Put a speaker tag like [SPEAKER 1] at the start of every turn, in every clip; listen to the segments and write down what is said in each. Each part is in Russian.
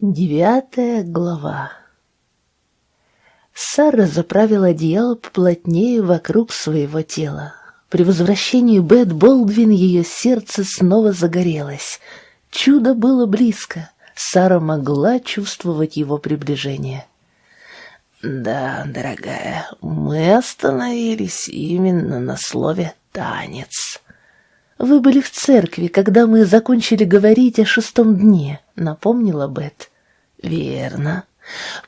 [SPEAKER 1] Девятая глава Сара заправила одеяло поплотнее вокруг своего тела. При возвращении Бет Болдвин ее сердце снова загорелось. Чудо было близко. Сара могла чувствовать его приближение. «Да, дорогая, мы остановились именно на слове «танец». «Вы были в церкви, когда мы закончили говорить о шестом дне», — напомнила Бет. «Верно.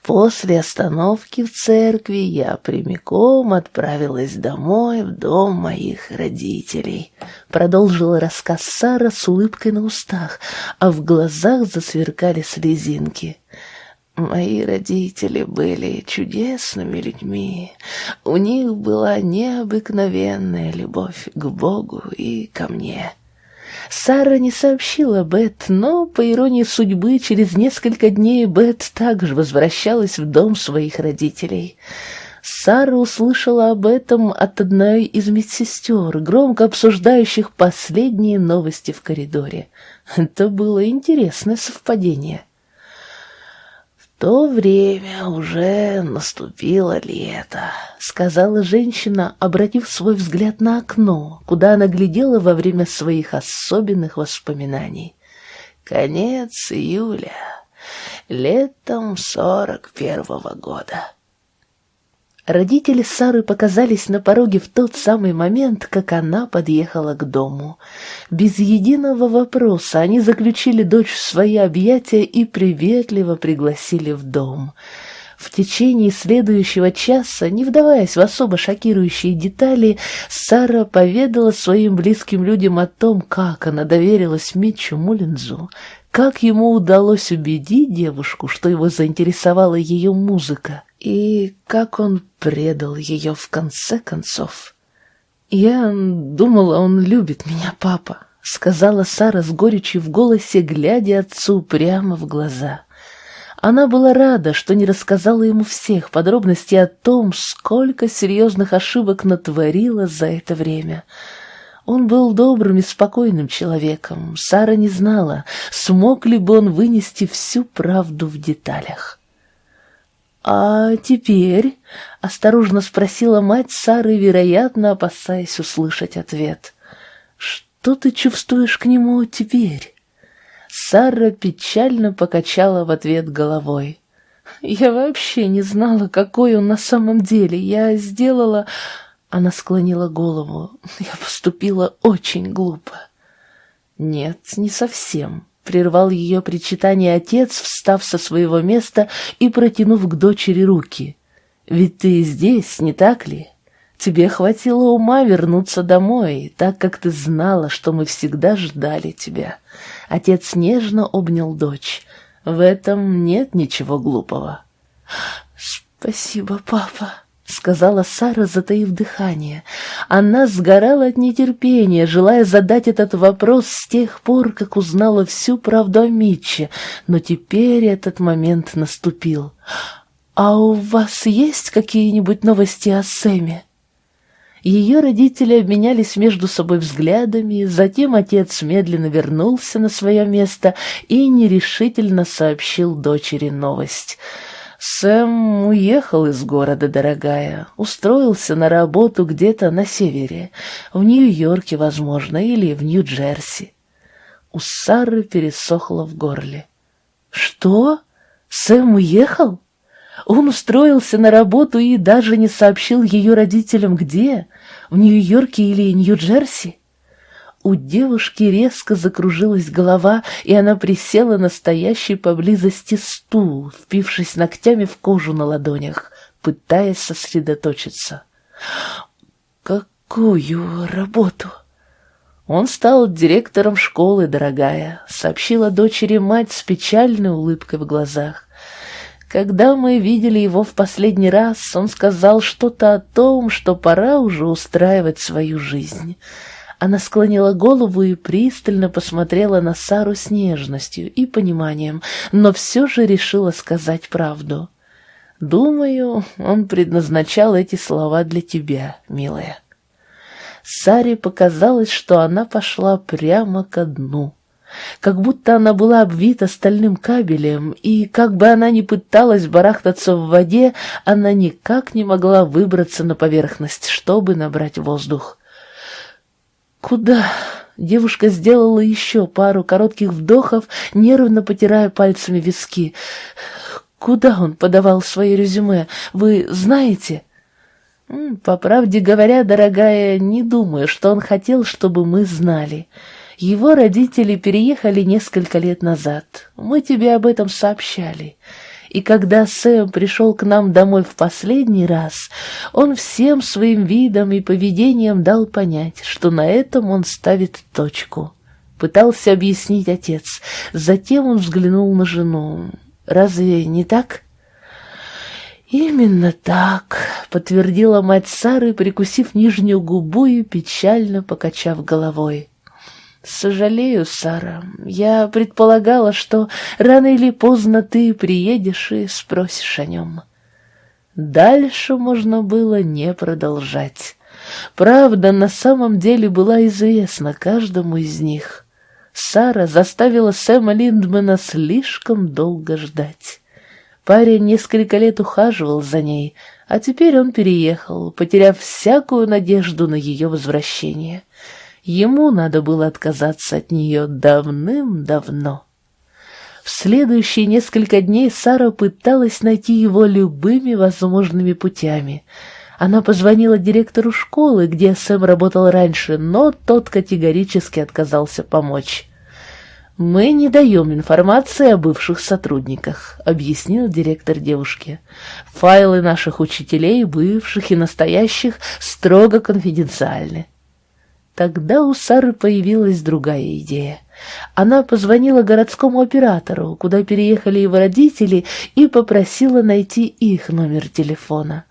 [SPEAKER 1] После остановки в церкви я прямиком отправилась домой, в дом моих родителей», — продолжила рассказ Сара с улыбкой на устах, а в глазах засверкали слезинки. Мои родители были чудесными людьми. У них была необыкновенная любовь к Богу и ко мне. Сара не сообщила Бет, но, по иронии судьбы, через несколько дней Бет также возвращалась в дом своих родителей. Сара услышала об этом от одной из медсестер, громко обсуждающих последние новости в коридоре. Это было интересное совпадение то время уже наступило лето», — сказала женщина, обратив свой взгляд на окно, куда она глядела во время своих особенных воспоминаний. «Конец июля, летом сорок первого года». Родители Сары показались на пороге в тот самый момент, как она подъехала к дому. Без единого вопроса они заключили дочь в свои объятия и приветливо пригласили в дом. В течение следующего часа, не вдаваясь в особо шокирующие детали, Сара поведала своим близким людям о том, как она доверилась Митчу Муллинзу, как ему удалось убедить девушку, что его заинтересовала ее музыка, и как он предал ее в конце концов. «Я думала, он любит меня, папа», — сказала Сара с горечью в голосе, глядя отцу прямо в глаза. Она была рада, что не рассказала ему всех подробностей о том, сколько серьезных ошибок натворила за это время. Он был добрым и спокойным человеком. Сара не знала, смог ли бы он вынести всю правду в деталях. «А теперь?» — осторожно спросила мать Сары, вероятно, опасаясь услышать ответ. «Что ты чувствуешь к нему теперь?» Сара печально покачала в ответ головой. «Я вообще не знала, какой он на самом деле. Я сделала...» Она склонила голову. «Я поступила очень глупо». «Нет, не совсем прервал ее причитание отец, встав со своего места и протянув к дочери руки. «Ведь ты здесь, не так ли? Тебе хватило ума вернуться домой, так как ты знала, что мы всегда ждали тебя». Отец нежно обнял дочь. «В этом нет ничего глупого». «Спасибо, папа», — сказала Сара, затаив дыхание. Она сгорала от нетерпения, желая задать этот вопрос с тех пор, как узнала всю правду о Митче, но теперь этот момент наступил. «А у вас есть какие-нибудь новости о Сэме?» Ее родители обменялись между собой взглядами, затем отец медленно вернулся на свое место и нерешительно сообщил дочери новость — Сэм уехал из города, дорогая, устроился на работу где-то на севере, в Нью-Йорке, возможно, или в Нью-Джерси. У Сары пересохло в горле. «Что? Сэм уехал? Он устроился на работу и даже не сообщил ее родителям, где? В Нью-Йорке или Нью-Джерси?» У девушки резко закружилась голова, и она присела на стоящий поблизости стул, впившись ногтями в кожу на ладонях, пытаясь сосредоточиться. «Какую работу?» «Он стал директором школы, дорогая», — сообщила дочери мать с печальной улыбкой в глазах. Когда мы видели его в последний раз, он сказал что-то о том, что пора уже устраивать свою жизнь. Она склонила голову и пристально посмотрела на Сару с нежностью и пониманием, но все же решила сказать правду. «Думаю, он предназначал эти слова для тебя, милая». Саре показалось, что она пошла прямо ко дну. как будто она была обвита стальным кабелем, и как бы она ни пыталась барахтаться в воде, она никак не могла выбраться на поверхность, чтобы набрать воздух. «Куда?» Девушка сделала еще пару коротких вдохов, нервно потирая пальцами виски. «Куда он подавал свое резюме? Вы знаете?» «По правде говоря, дорогая, не думаю, что он хотел, чтобы мы знали. Его родители переехали несколько лет назад. Мы тебе об этом сообщали. И когда Сэм пришел к нам домой в последний раз, он всем своим видом и поведением дал понять, что на этом он ставит точку. Пытался объяснить отец. Затем он взглянул на жену. «Разве не так?» «Именно так», — подтвердила мать Сары, прикусив нижнюю губу и печально покачав головой. «Сожалею, Сара. Я предполагала, что рано или поздно ты приедешь и спросишь о нем». Дальше можно было не продолжать. Правда, на самом деле была известна каждому из них. Сара заставила Сэма Линдмана слишком долго ждать. Парень несколько лет ухаживал за ней, а теперь он переехал, потеряв всякую надежду на ее возвращение. Ему надо было отказаться от нее давным-давно. В следующие несколько дней Сара пыталась найти его любыми возможными путями. Она позвонила директору школы, где Сэм работал раньше, но тот категорически отказался помочь. «Мы не даем информации о бывших сотрудниках», — объяснил директор девушке. «Файлы наших учителей, бывших и настоящих, строго конфиденциальны». Тогда у Сары появилась другая идея. Она позвонила городскому оператору, куда переехали его родители, и попросила найти их номер телефона.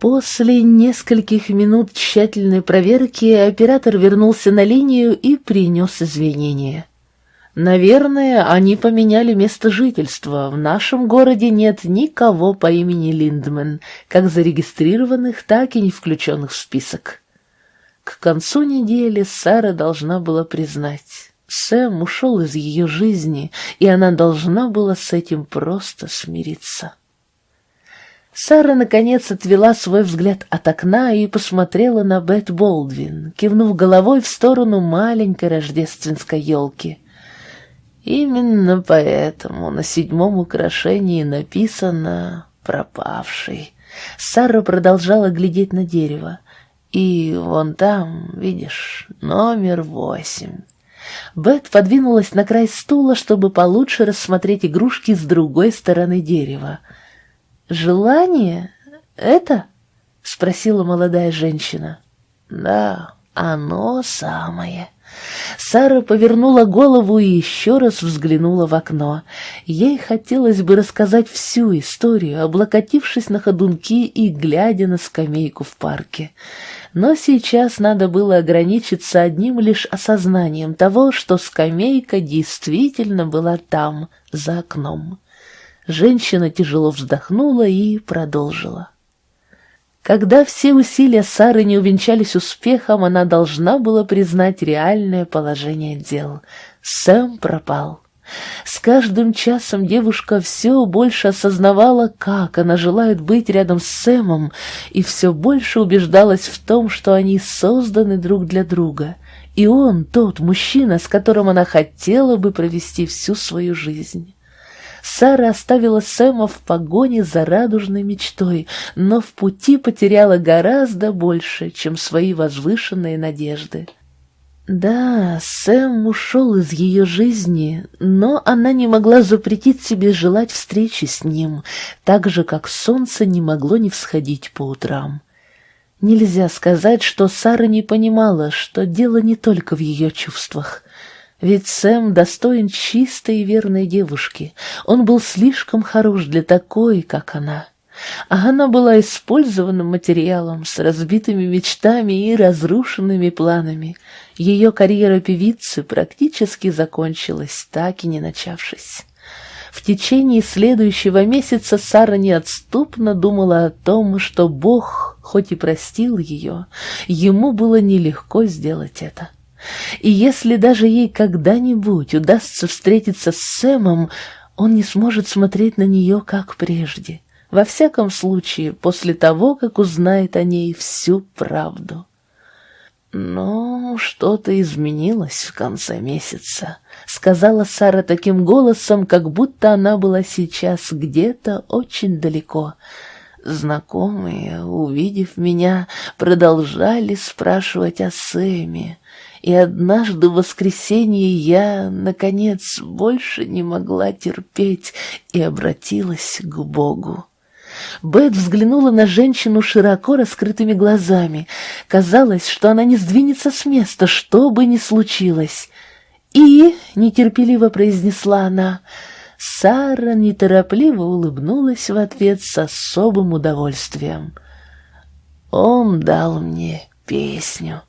[SPEAKER 1] После нескольких минут тщательной проверки оператор вернулся на линию и принес извинения. «Наверное, они поменяли место жительства. В нашем городе нет никого по имени Линдман, как зарегистрированных, так и не включенных в список». К концу недели Сара должна была признать, Сэм ушел из ее жизни, и она должна была с этим просто смириться. Сара, наконец, отвела свой взгляд от окна и посмотрела на Бет Болдвин, кивнув головой в сторону маленькой рождественской елки. Именно поэтому на седьмом украшении написано «пропавший». Сара продолжала глядеть на дерево. И вон там, видишь, номер восемь. Бет подвинулась на край стула, чтобы получше рассмотреть игрушки с другой стороны дерева. «Желание? Это?» — спросила молодая женщина. «Да, оно самое». Сара повернула голову и еще раз взглянула в окно. Ей хотелось бы рассказать всю историю, облокотившись на ходунки и глядя на скамейку в парке. Но сейчас надо было ограничиться одним лишь осознанием того, что скамейка действительно была там, за окном. Женщина тяжело вздохнула и продолжила. Когда все усилия Сары не увенчались успехом, она должна была признать реальное положение дел. Сэм пропал. С каждым часом девушка все больше осознавала, как она желает быть рядом с Сэмом, и все больше убеждалась в том, что они созданы друг для друга, и он тот мужчина, с которым она хотела бы провести всю свою жизнь. Сара оставила Сэма в погоне за радужной мечтой, но в пути потеряла гораздо больше, чем свои возвышенные надежды. Да, Сэм ушел из ее жизни, но она не могла запретить себе желать встречи с ним, так же, как солнце не могло не всходить по утрам. Нельзя сказать, что Сара не понимала, что дело не только в ее чувствах. Ведь Сэм достоин чистой и верной девушки. Он был слишком хорош для такой, как она. А она была использованным материалом с разбитыми мечтами и разрушенными планами. Ее карьера певицы практически закончилась, так и не начавшись. В течение следующего месяца Сара неотступно думала о том, что Бог, хоть и простил ее, ему было нелегко сделать это. И если даже ей когда-нибудь удастся встретиться с Сэмом, он не сможет смотреть на нее, как прежде. Во всяком случае, после того, как узнает о ней всю правду. Но что-то изменилось в конце месяца, сказала Сара таким голосом, как будто она была сейчас где-то очень далеко. Знакомые, увидев меня, продолжали спрашивать о Сэме, и однажды в воскресенье я, наконец, больше не могла терпеть и обратилась к Богу. Бет взглянула на женщину широко раскрытыми глазами. Казалось, что она не сдвинется с места, что бы ни случилось. «И», — нетерпеливо произнесла она, — Сара неторопливо улыбнулась в ответ с особым удовольствием. «Он дал мне песню».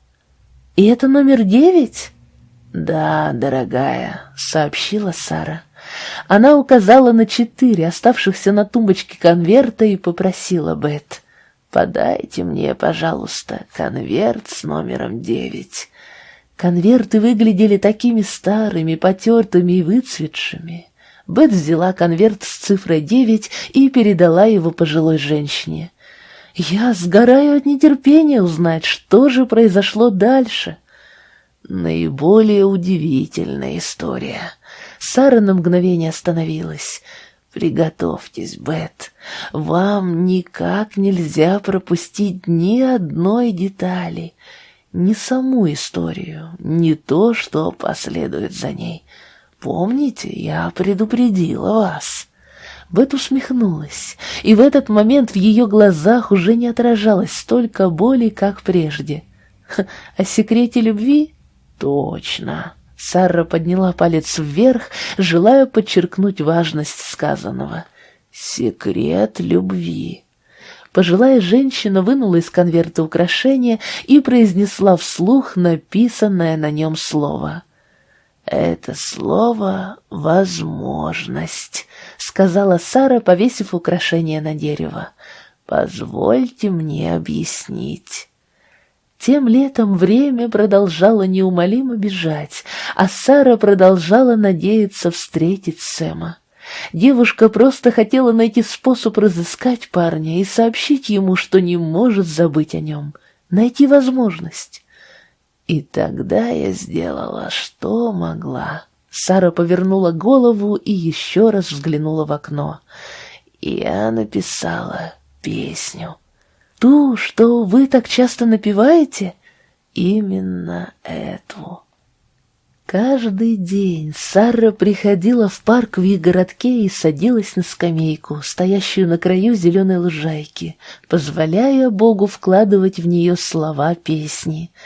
[SPEAKER 1] «И это номер девять?» «Да, дорогая», — сообщила Сара. Она указала на четыре оставшихся на тумбочке конверта и попросила Бет. «Подайте мне, пожалуйста, конверт с номером девять». Конверты выглядели такими старыми, потертыми и выцветшими. Бет взяла конверт с цифрой девять и передала его пожилой женщине. Я сгораю от нетерпения узнать, что же произошло дальше. Наиболее удивительная история. Сара на мгновение остановилась. «Приготовьтесь, Бет. Вам никак нельзя пропустить ни одной детали, ни саму историю, ни то, что последует за ней. Помните, я предупредила вас». Бет усмехнулась, и в этот момент в ее глазах уже не отражалось столько боли, как прежде. О секрете любви? Точно. Сара подняла палец вверх, желая подчеркнуть важность сказанного. «Секрет любви». Пожилая женщина вынула из конверта украшение и произнесла вслух написанное на нем слово. «Это слово — возможность», — сказала Сара, повесив украшение на дерево. «Позвольте мне объяснить». Тем летом время продолжало неумолимо бежать, а Сара продолжала надеяться встретить Сэма. Девушка просто хотела найти способ разыскать парня и сообщить ему, что не может забыть о нем, найти возможность. И тогда я сделала, что могла. Сара повернула голову и еще раз взглянула в окно. Я написала песню. Ту, что вы так часто напеваете? Именно эту. Каждый день Сара приходила в парк в их городке и садилась на скамейку, стоящую на краю зеленой лужайки, позволяя Богу вкладывать в нее слова песни —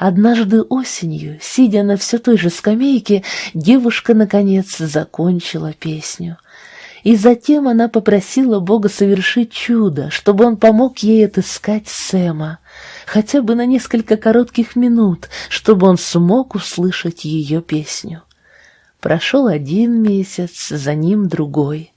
[SPEAKER 1] Однажды осенью, сидя на все той же скамейке, девушка, наконец, закончила песню. И затем она попросила Бога совершить чудо, чтобы он помог ей отыскать Сэма, хотя бы на несколько коротких минут, чтобы он смог услышать ее песню. Прошел один месяц, за ним другой.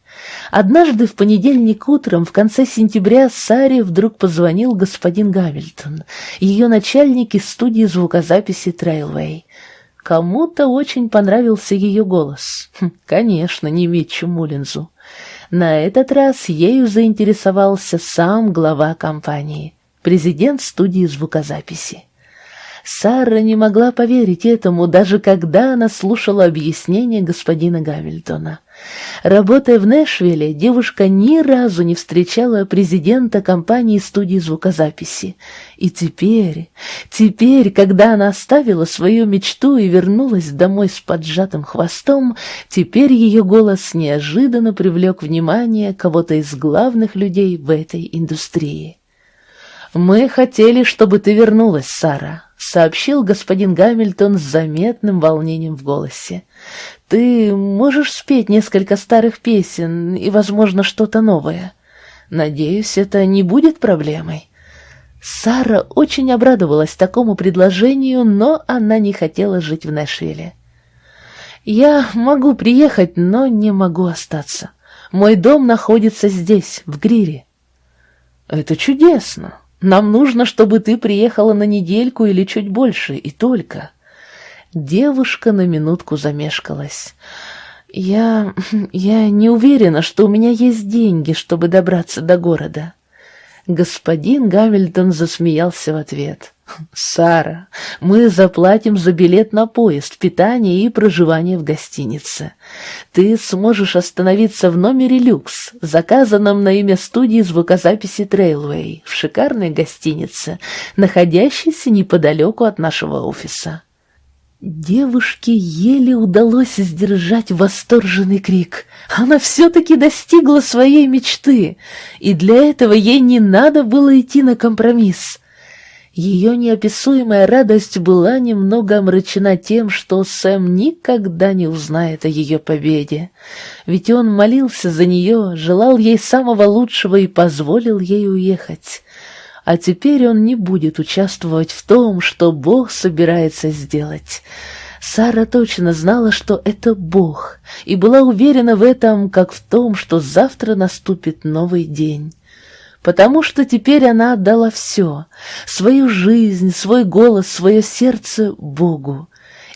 [SPEAKER 1] Однажды в понедельник утром в конце сентября Саре вдруг позвонил господин Гамильтон, ее начальник из студии звукозаписи «Трейлвей». Кому-то очень понравился ее голос. Хм, конечно, не Митчу Мулинзу. На этот раз ею заинтересовался сам глава компании, президент студии звукозаписи. Сара не могла поверить этому, даже когда она слушала объяснение господина Гамильтона. Работая в Нэшвилле, девушка ни разу не встречала президента компании студии звукозаписи. И теперь, теперь, когда она оставила свою мечту и вернулась домой с поджатым хвостом, теперь ее голос неожиданно привлек внимание кого-то из главных людей в этой индустрии. «Мы хотели, чтобы ты вернулась, Сара», — сообщил господин Гамильтон с заметным волнением в голосе. «Ты можешь спеть несколько старых песен и, возможно, что-то новое? Надеюсь, это не будет проблемой». Сара очень обрадовалась такому предложению, но она не хотела жить в Нэшвилле. «Я могу приехать, но не могу остаться. Мой дом находится здесь, в Грире». «Это чудесно. Нам нужно, чтобы ты приехала на недельку или чуть больше, и только. Девушка на минутку замешкалась. «Я... я не уверена, что у меня есть деньги, чтобы добраться до города». Господин Гамильтон засмеялся в ответ. «Сара, мы заплатим за билет на поезд, питание и проживание в гостинице. Ты сможешь остановиться в номере «Люкс», заказанном на имя студии звукозаписи «Трейлвей» в шикарной гостинице, находящейся неподалеку от нашего офиса. Девушке еле удалось сдержать восторженный крик. Она все-таки достигла своей мечты, и для этого ей не надо было идти на компромисс. Ее неописуемая радость была немного омрачена тем, что Сэм никогда не узнает о ее победе. Ведь он молился за нее, желал ей самого лучшего и позволил ей уехать а теперь он не будет участвовать в том, что Бог собирается сделать. Сара точно знала, что это Бог, и была уверена в этом, как в том, что завтра наступит новый день. Потому что теперь она отдала все — свою жизнь, свой голос, свое сердце Богу.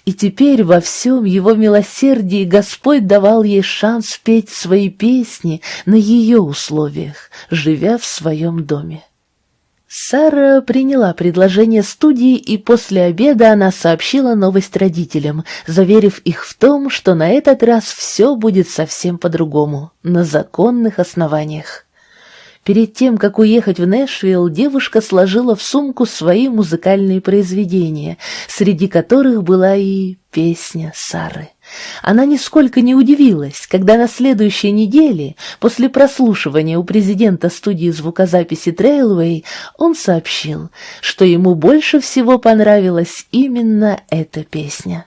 [SPEAKER 1] И теперь во всем его милосердии Господь давал ей шанс петь свои песни на ее условиях, живя в своем доме. Сара приняла предложение студии, и после обеда она сообщила новость родителям, заверив их в том, что на этот раз все будет совсем по-другому, на законных основаниях. Перед тем, как уехать в Нэшвилл, девушка сложила в сумку свои музыкальные произведения, среди которых была и песня Сары. Она нисколько не удивилась, когда на следующей неделе, после прослушивания у президента студии звукозаписи Трейлвей, он сообщил, что ему больше всего понравилась именно эта песня.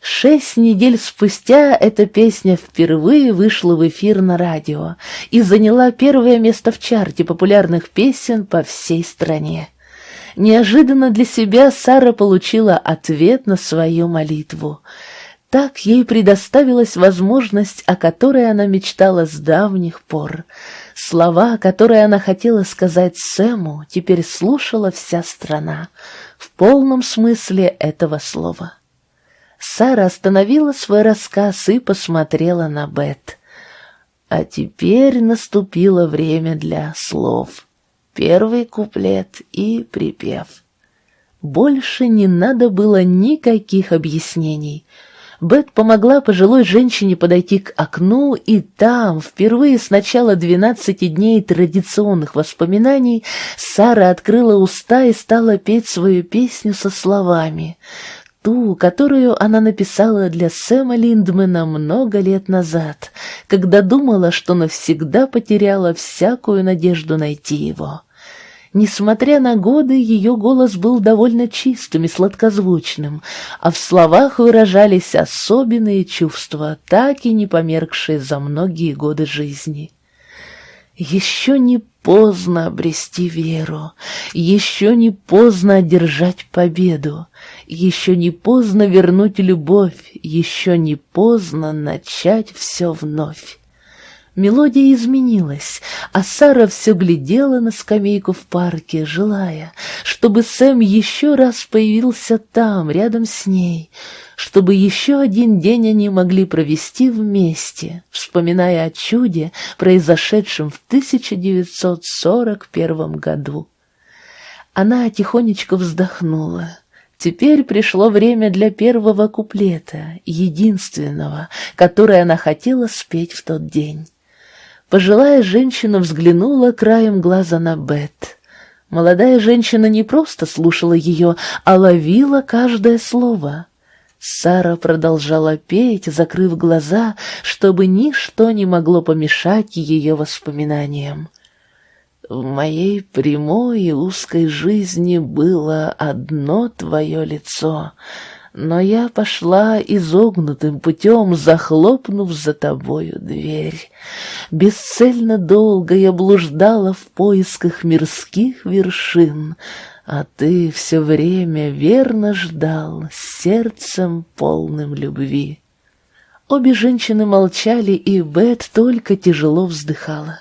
[SPEAKER 1] Шесть недель спустя эта песня впервые вышла в эфир на радио и заняла первое место в чарте популярных песен по всей стране. Неожиданно для себя Сара получила ответ на свою молитву — так ей предоставилась возможность, о которой она мечтала с давних пор. Слова, которые она хотела сказать Сэму, теперь слушала вся страна, в полном смысле этого слова. Сара остановила свой рассказ и посмотрела на Бет. А теперь наступило время для слов. Первый куплет и припев. Больше не надо было никаких объяснений — Бет помогла пожилой женщине подойти к окну, и там, впервые с начала двенадцати дней традиционных воспоминаний, Сара открыла уста и стала петь свою песню со словами. Ту, которую она написала для Сэма Линдмена много лет назад, когда думала, что навсегда потеряла всякую надежду найти его. Несмотря на годы, ее голос был довольно чистым и сладкозвучным, а в словах выражались особенные чувства, так и не померкшие за многие годы жизни. Еще не поздно обрести веру, еще не поздно одержать победу, еще не поздно вернуть любовь, еще не поздно начать все вновь. Мелодия изменилась, а Сара все глядела на скамейку в парке, желая, чтобы Сэм еще раз появился там, рядом с ней, чтобы еще один день они могли провести вместе, вспоминая о чуде, произошедшем в 1941 году. Она тихонечко вздохнула. Теперь пришло время для первого куплета, единственного, который она хотела спеть в тот день. Пожилая женщина взглянула краем глаза на Бет. Молодая женщина не просто слушала ее, а ловила каждое слово. Сара продолжала петь, закрыв глаза, чтобы ничто не могло помешать ее воспоминаниям. В моей прямой и узкой жизни было одно твое лицо — но я пошла изогнутым путем, захлопнув за тобою дверь. Бесцельно долго я блуждала в поисках мирских вершин, а ты все время верно ждал, сердцем полным любви. Обе женщины молчали, и Бет только тяжело вздыхала.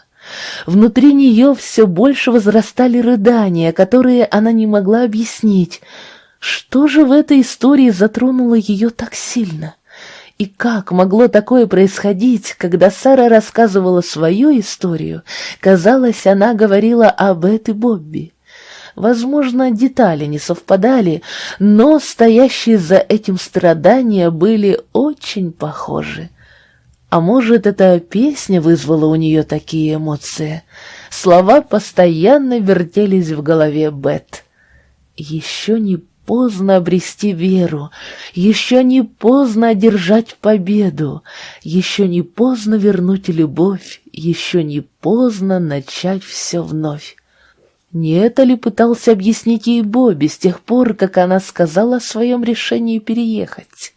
[SPEAKER 1] Внутри нее все больше возрастали рыдания, которые она не могла объяснить — Что же в этой истории затронуло ее так сильно? И как могло такое происходить, когда Сара рассказывала свою историю? Казалось, она говорила об этой Бобби. Возможно, детали не совпадали, но стоящие за этим страдания были очень похожи. А может, эта песня вызвала у нее такие эмоции? Слова постоянно вертелись в голове Бет. Еще не поздно обрести веру, еще не поздно одержать победу, еще не поздно вернуть любовь, еще не поздно начать все вновь. Не это ли пытался объяснить ей Бобби с тех пор, как она сказала о своем решении переехать?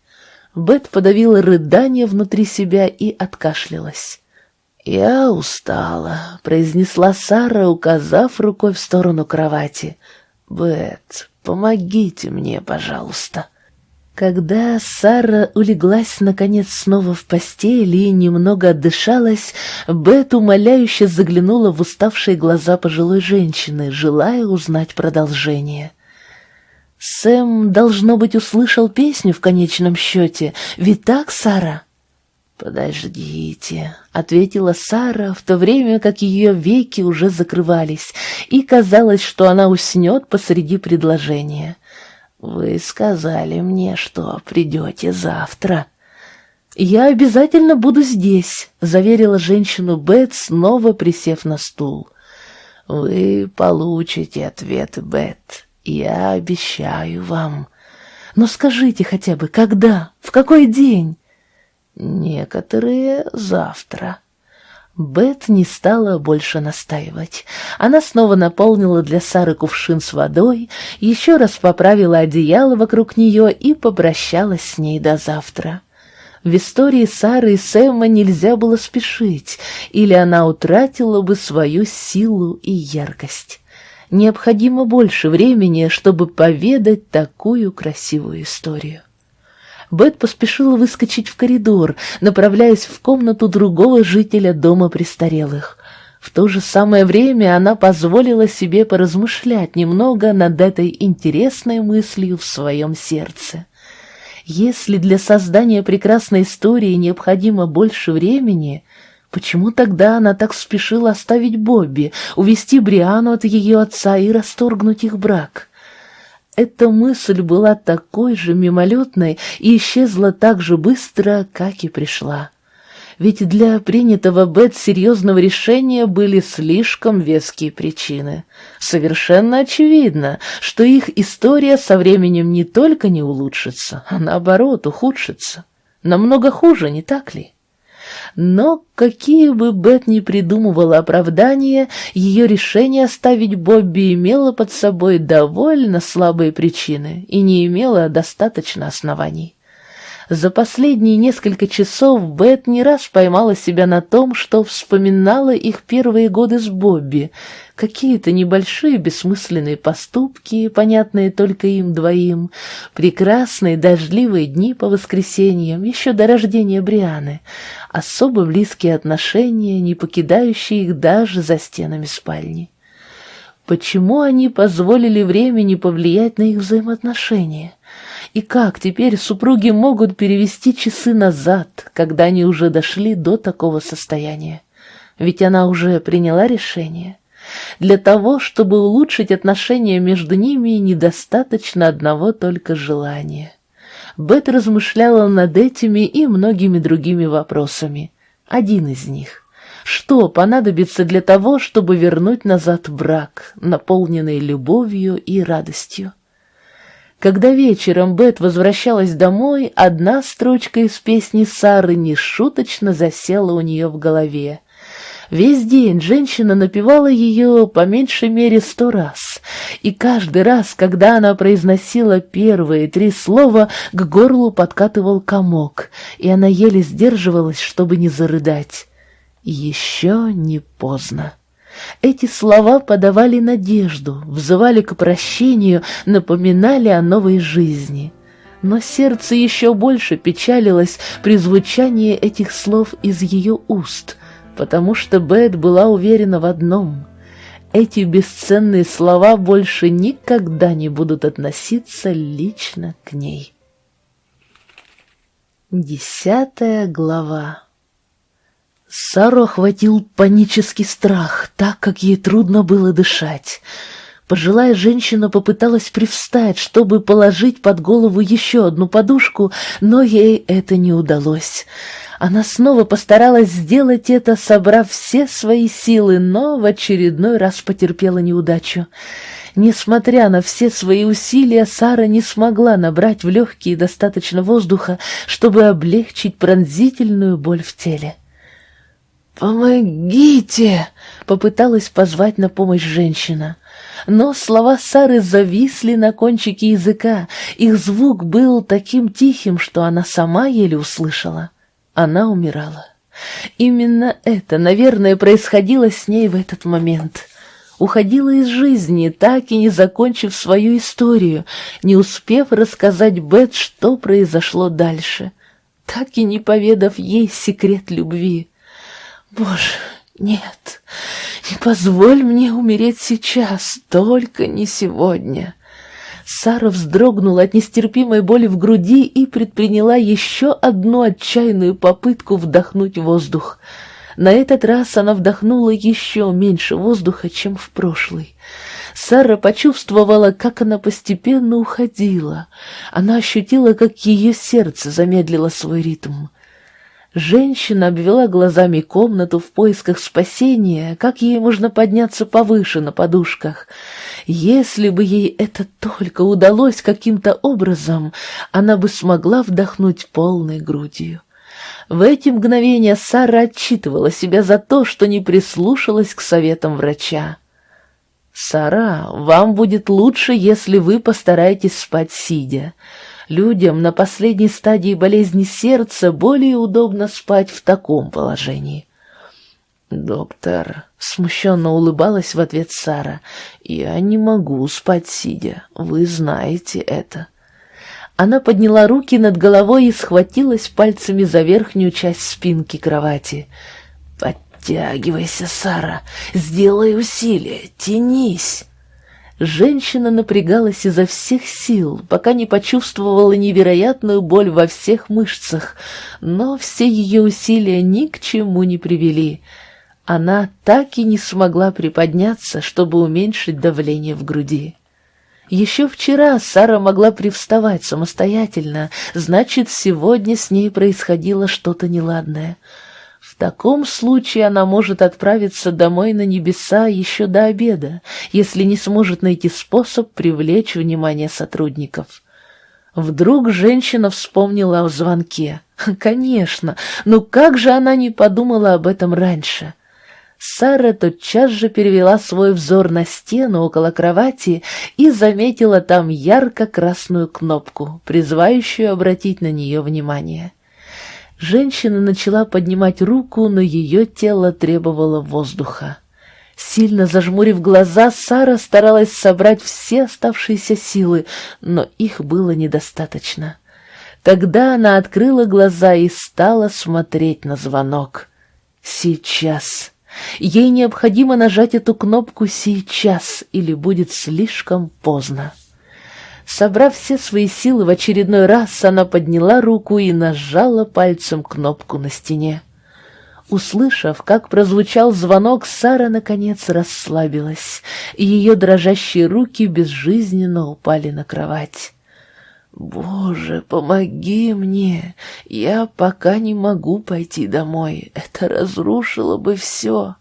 [SPEAKER 1] Бет подавила рыдание внутри себя и откашлялась. «Я устала», — произнесла Сара, указав рукой в сторону кровати. «Бет, помогите мне, пожалуйста». Когда Сара улеглась, наконец, снова в постели и немного отдышалась, Бет умоляюще заглянула в уставшие глаза пожилой женщины, желая узнать продолжение. «Сэм, должно быть, услышал песню в конечном счете, ведь так, Сара?» «Подождите», — ответила Сара, в то время как ее веки уже закрывались, и казалось, что она уснет посреди предложения. «Вы сказали мне, что придете завтра». «Я обязательно буду здесь», — заверила женщину Бет, снова присев на стул. «Вы получите ответ, Бет, я обещаю вам. Но скажите хотя бы, когда, в какой день?» Некоторые завтра. Бет не стала больше настаивать. Она снова наполнила для Сары кувшин с водой, еще раз поправила одеяло вокруг нее и попрощалась с ней до завтра. В истории Сары и Сэма нельзя было спешить, или она утратила бы свою силу и яркость. Необходимо больше времени, чтобы поведать такую красивую историю. Бет поспешила выскочить в коридор, направляясь в комнату другого жителя дома престарелых. В то же самое время она позволила себе поразмышлять немного над этой интересной мыслью в своем сердце. Если для создания прекрасной истории необходимо больше времени, почему тогда она так спешила оставить Бобби, увести Бриану от ее отца и расторгнуть их брак? Эта мысль была такой же мимолетной и исчезла так же быстро, как и пришла. Ведь для принятого Бет серьезного решения были слишком веские причины. Совершенно очевидно, что их история со временем не только не улучшится, а наоборот ухудшится. Намного хуже, не так ли? Но какие бы Бет ни придумывала оправдания, ее решение оставить Бобби имело под собой довольно слабые причины и не имело достаточно оснований. За последние несколько часов Бет не раз поймала себя на том, что вспоминала их первые годы с Бобби, какие-то небольшие бессмысленные поступки, понятные только им двоим, прекрасные дождливые дни по воскресеньям, еще до рождения Брианы, особо близкие отношения, не покидающие их даже за стенами спальни. Почему они позволили времени повлиять на их взаимоотношения? И как теперь супруги могут перевести часы назад, когда они уже дошли до такого состояния? Ведь она уже приняла решение. Для того, чтобы улучшить отношения между ними, недостаточно одного только желания. Бет размышляла над этими и многими другими вопросами. Один из них. Что понадобится для того, чтобы вернуть назад брак, наполненный любовью и радостью? Когда вечером Бет возвращалась домой, одна строчка из песни Сары нешуточно засела у нее в голове. Весь день женщина напевала ее по меньшей мере сто раз, и каждый раз, когда она произносила первые три слова, к горлу подкатывал комок, и она еле сдерживалась, чтобы не зарыдать. «Еще не поздно». Эти слова подавали надежду, взывали к прощению, напоминали о новой жизни. Но сердце еще больше печалилось при звучании этих слов из ее уст, потому что Бет была уверена в одном — эти бесценные слова больше никогда не будут относиться лично к ней. Десятая глава Сару охватил панический страх, так как ей трудно было дышать. Пожилая женщина попыталась привстать, чтобы положить под голову еще одну подушку, но ей это не удалось. Она снова постаралась сделать это, собрав все свои силы, но в очередной раз потерпела неудачу. Несмотря на все свои усилия, Сара не смогла набрать в легкие достаточно воздуха, чтобы облегчить пронзительную боль в теле. «Помогите!» — попыталась позвать на помощь женщина но слова Сары зависли на кончике языка, их звук был таким тихим, что она сама еле услышала. Она умирала. Именно это, наверное, происходило с ней в этот момент. Уходила из жизни, так и не закончив свою историю, не успев рассказать Бет, что произошло дальше, так и не поведав ей секрет любви. Боже, нет, не позволь мне умереть сейчас, только не сегодня. Сара вздрогнула от нестерпимой боли в груди и предприняла еще одну отчаянную попытку вдохнуть воздух. На этот раз она вдохнула еще меньше воздуха, чем в прошлый. Сара почувствовала, как она постепенно уходила. Она ощутила, как ее сердце замедлило свой ритм. Женщина обвела глазами комнату в поисках спасения, как ей можно подняться повыше на подушках. Если бы ей это только удалось каким-то образом, она бы смогла вдохнуть полной грудью. В эти мгновения Сара отчитывала себя за то, что не прислушалась к советам врача. «Сара, вам будет лучше, если вы постараетесь спать сидя. Людям на последней стадии болезни сердца более удобно спать в таком положении. «Доктор», — смущенно улыбалась в ответ Сара, — «я не могу спать сидя, вы знаете это». Она подняла руки над головой и схватилась пальцами за верхнюю часть спинки кровати. «Подтягивайся, Сара, сделай усилие, тянись». Женщина напрягалась изо всех сил, пока не почувствовала невероятную боль во всех мышцах, но все ее усилия ни к чему не привели. Она так и не смогла приподняться, чтобы уменьшить давление в груди. Еще вчера Сара могла привставать самостоятельно, значит, сегодня с ней происходило что-то неладное — таком случае она может отправиться домой на небеса еще до обеда, если не сможет найти способ привлечь внимание сотрудников. Вдруг женщина вспомнила о звонке. Конечно, но как же она не подумала об этом раньше? Сара тотчас же перевела свой взор на стену около кровати и заметила там ярко-красную кнопку, призывающую обратить на нее внимание. Женщина начала поднимать руку, но ее тело требовало воздуха. Сильно зажмурив глаза, Сара старалась собрать все оставшиеся силы, но их было недостаточно. Тогда она открыла глаза и стала смотреть на звонок. Сейчас. Ей необходимо нажать эту кнопку сейчас, или будет слишком поздно. Собрав все свои силы в очередной раз, она подняла руку и нажала пальцем кнопку на стене. Услышав, как прозвучал звонок, Сара, наконец, расслабилась, и ее дрожащие руки безжизненно упали на кровать. «Боже, помоги мне! Я пока не могу пойти домой. Это разрушило бы все!»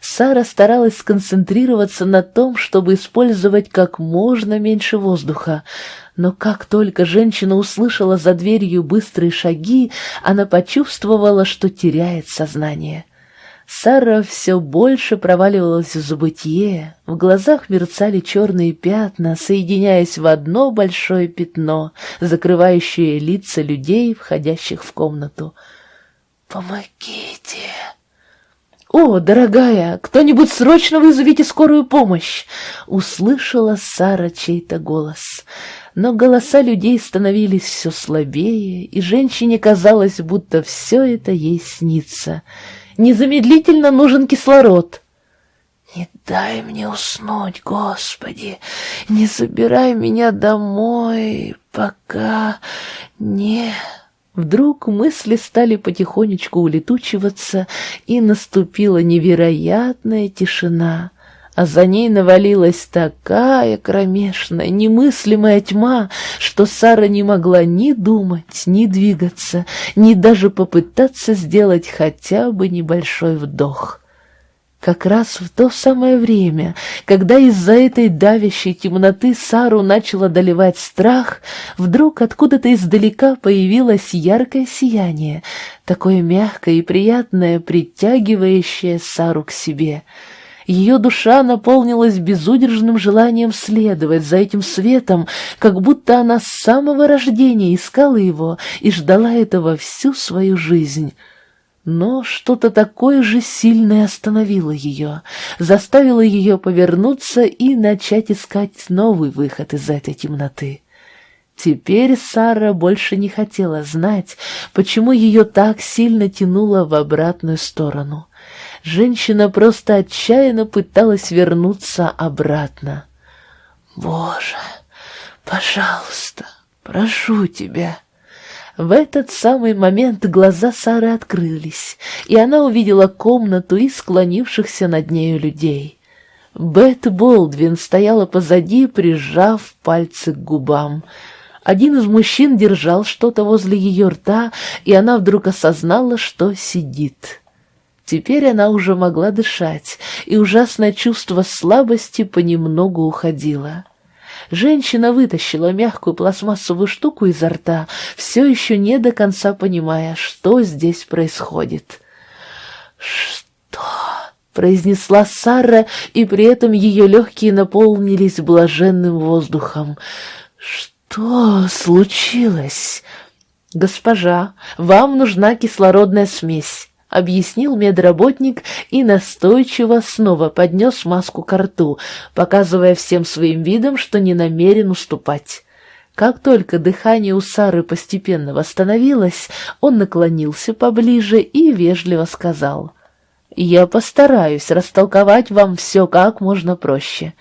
[SPEAKER 1] Сара старалась сконцентрироваться на том, чтобы использовать как можно меньше воздуха, но как только женщина услышала за дверью быстрые шаги, она почувствовала, что теряет сознание. Сара все больше проваливалась в забытье, в глазах мерцали черные пятна, соединяясь в одно большое пятно, закрывающее лица людей, входящих в комнату. «Помогите!» «О, дорогая, кто-нибудь срочно вызовите скорую помощь!» Услышала Сара чей-то голос. Но голоса людей становились все слабее, и женщине казалось, будто все это ей снится. «Незамедлительно нужен кислород!» Не дай мне уснуть, Господи, не забирай меня домой, пока не... Вдруг мысли стали потихонечку улетучиваться, и наступила невероятная тишина, а за ней навалилась такая кромешная, немыслимая тьма, что Сара не могла ни думать, ни двигаться, ни даже попытаться сделать хотя бы небольшой вдох. Как раз в то самое время, когда из-за этой давящей темноты Сару начал одолевать страх, вдруг откуда-то издалека появилось яркое сияние, такое мягкое и приятное, притягивающее Сару к себе. Ее душа наполнилась безудержным желанием следовать за этим светом, как будто она с самого рождения искала его и ждала этого всю свою жизнь. Но что-то такое же сильное остановило ее, заставило ее повернуться и начать искать новый выход из этой темноты. Теперь Сара больше не хотела знать, почему ее так сильно тянуло в обратную сторону. Женщина просто отчаянно пыталась вернуться обратно. «Боже, пожалуйста, прошу тебя!» В этот самый момент глаза Сары открылись, и она увидела комнату и склонившихся над нею людей. Бет Болдвин стояла позади, прижав пальцы к губам. Один из мужчин держал что-то возле ее рта, и она вдруг осознала, что сидит. Теперь она уже могла дышать, и ужасное чувство слабости понемногу уходило. Женщина вытащила мягкую пластмассовую штуку изо рта, все еще не до конца понимая, что здесь происходит. «Что?» — произнесла Сара, и при этом ее легкие наполнились блаженным воздухом. «Что случилось?» «Госпожа, вам нужна кислородная смесь объяснил медработник и настойчиво снова поднес маску к рту, показывая всем своим видом, что не намерен уступать. Как только дыхание у Сары постепенно восстановилось, он наклонился поближе и вежливо сказал «Я постараюсь растолковать вам все как можно проще».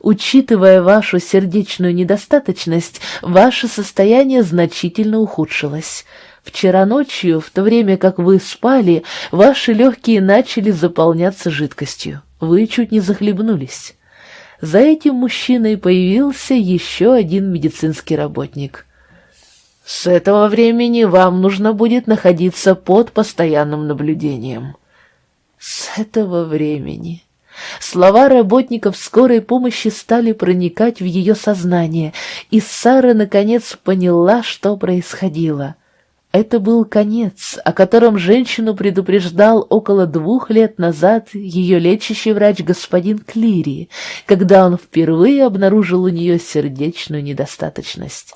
[SPEAKER 1] Учитывая вашу сердечную недостаточность, ваше состояние значительно ухудшилось. Вчера ночью, в то время как вы спали, ваши легкие начали заполняться жидкостью. Вы чуть не захлебнулись. За этим мужчиной появился еще один медицинский работник. С этого времени вам нужно будет находиться под постоянным наблюдением. С этого времени... Слова работников скорой помощи стали проникать в ее сознание, и Сара наконец поняла, что происходило. Это был конец, о котором женщину предупреждал около двух лет назад ее лечащий врач господин Клири, когда он впервые обнаружил у нее сердечную недостаточность.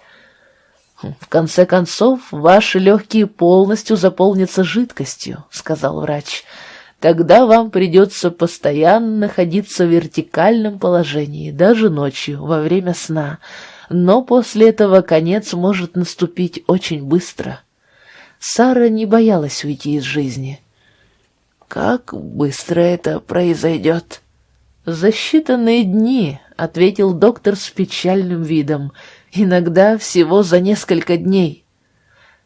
[SPEAKER 1] «В конце концов, ваши легкие полностью заполнятся жидкостью», — сказал врач. «Тогда вам придется постоянно находиться в вертикальном положении, даже ночью, во время сна. Но после этого конец может наступить очень быстро». Сара не боялась уйти из жизни. «Как быстро это произойдет?» «За считанные дни», — ответил доктор с печальным видом, «иногда всего за несколько дней».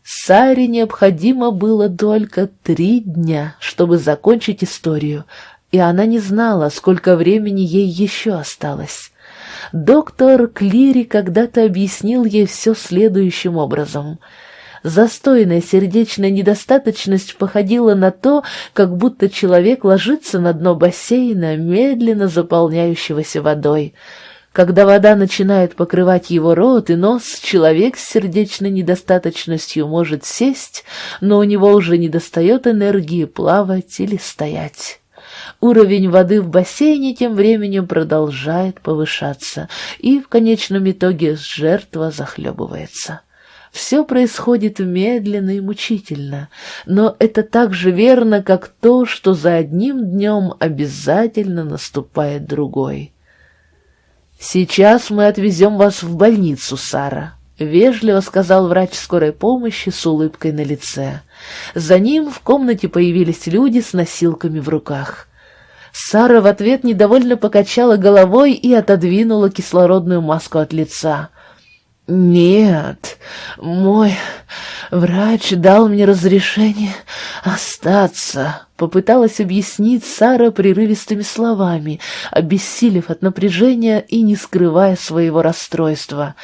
[SPEAKER 1] Саре необходимо было только три дня, чтобы закончить историю, и она не знала, сколько времени ей еще осталось. Доктор Клири когда-то объяснил ей все следующим образом — Застойная сердечная недостаточность походила на то, как будто человек ложится на дно бассейна, медленно заполняющегося водой. Когда вода начинает покрывать его рот и нос, человек с сердечной недостаточностью может сесть, но у него уже недостает энергии плавать или стоять. Уровень воды в бассейне тем временем продолжает повышаться, и в конечном итоге жертва захлебывается. Все происходит медленно и мучительно, но это так же верно, как то, что за одним днем обязательно наступает другой. «Сейчас мы отвезем вас в больницу, Сара», — вежливо сказал врач скорой помощи с улыбкой на лице. За ним в комнате появились люди с носилками в руках. Сара в ответ недовольно покачала головой и отодвинула кислородную маску от лица. «Нет, мой врач дал мне разрешение остаться», — попыталась объяснить Сара прерывистыми словами, обессилев от напряжения и не скрывая своего расстройства.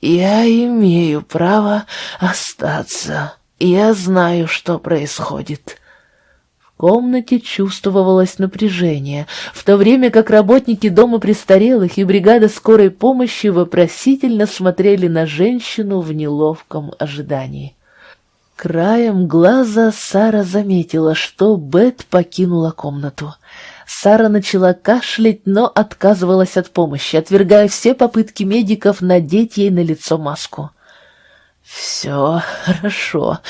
[SPEAKER 1] «Я имею право остаться. Я знаю, что происходит» комнате чувствовалось напряжение, в то время как работники дома престарелых и бригада скорой помощи вопросительно смотрели на женщину в неловком ожидании. Краем глаза Сара заметила, что Бет покинула комнату. Сара начала кашлять, но отказывалась от помощи, отвергая все попытки медиков надеть ей на лицо маску. «Все хорошо.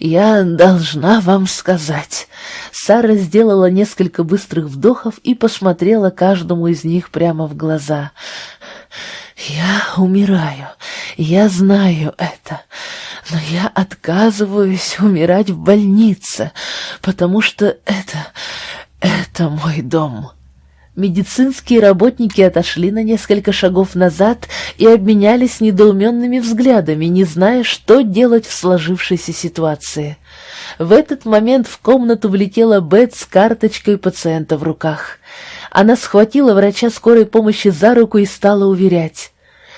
[SPEAKER 1] Я должна вам сказать». Сара сделала несколько быстрых вдохов и посмотрела каждому из них прямо в глаза. «Я умираю. Я знаю это. Но я отказываюсь умирать в больнице, потому что это... это мой дом». Медицинские работники отошли на несколько шагов назад и обменялись недоуменными взглядами, не зная, что делать в сложившейся ситуации. В этот момент в комнату влетела Бет с карточкой пациента в руках. Она схватила врача скорой помощи за руку и стала уверять.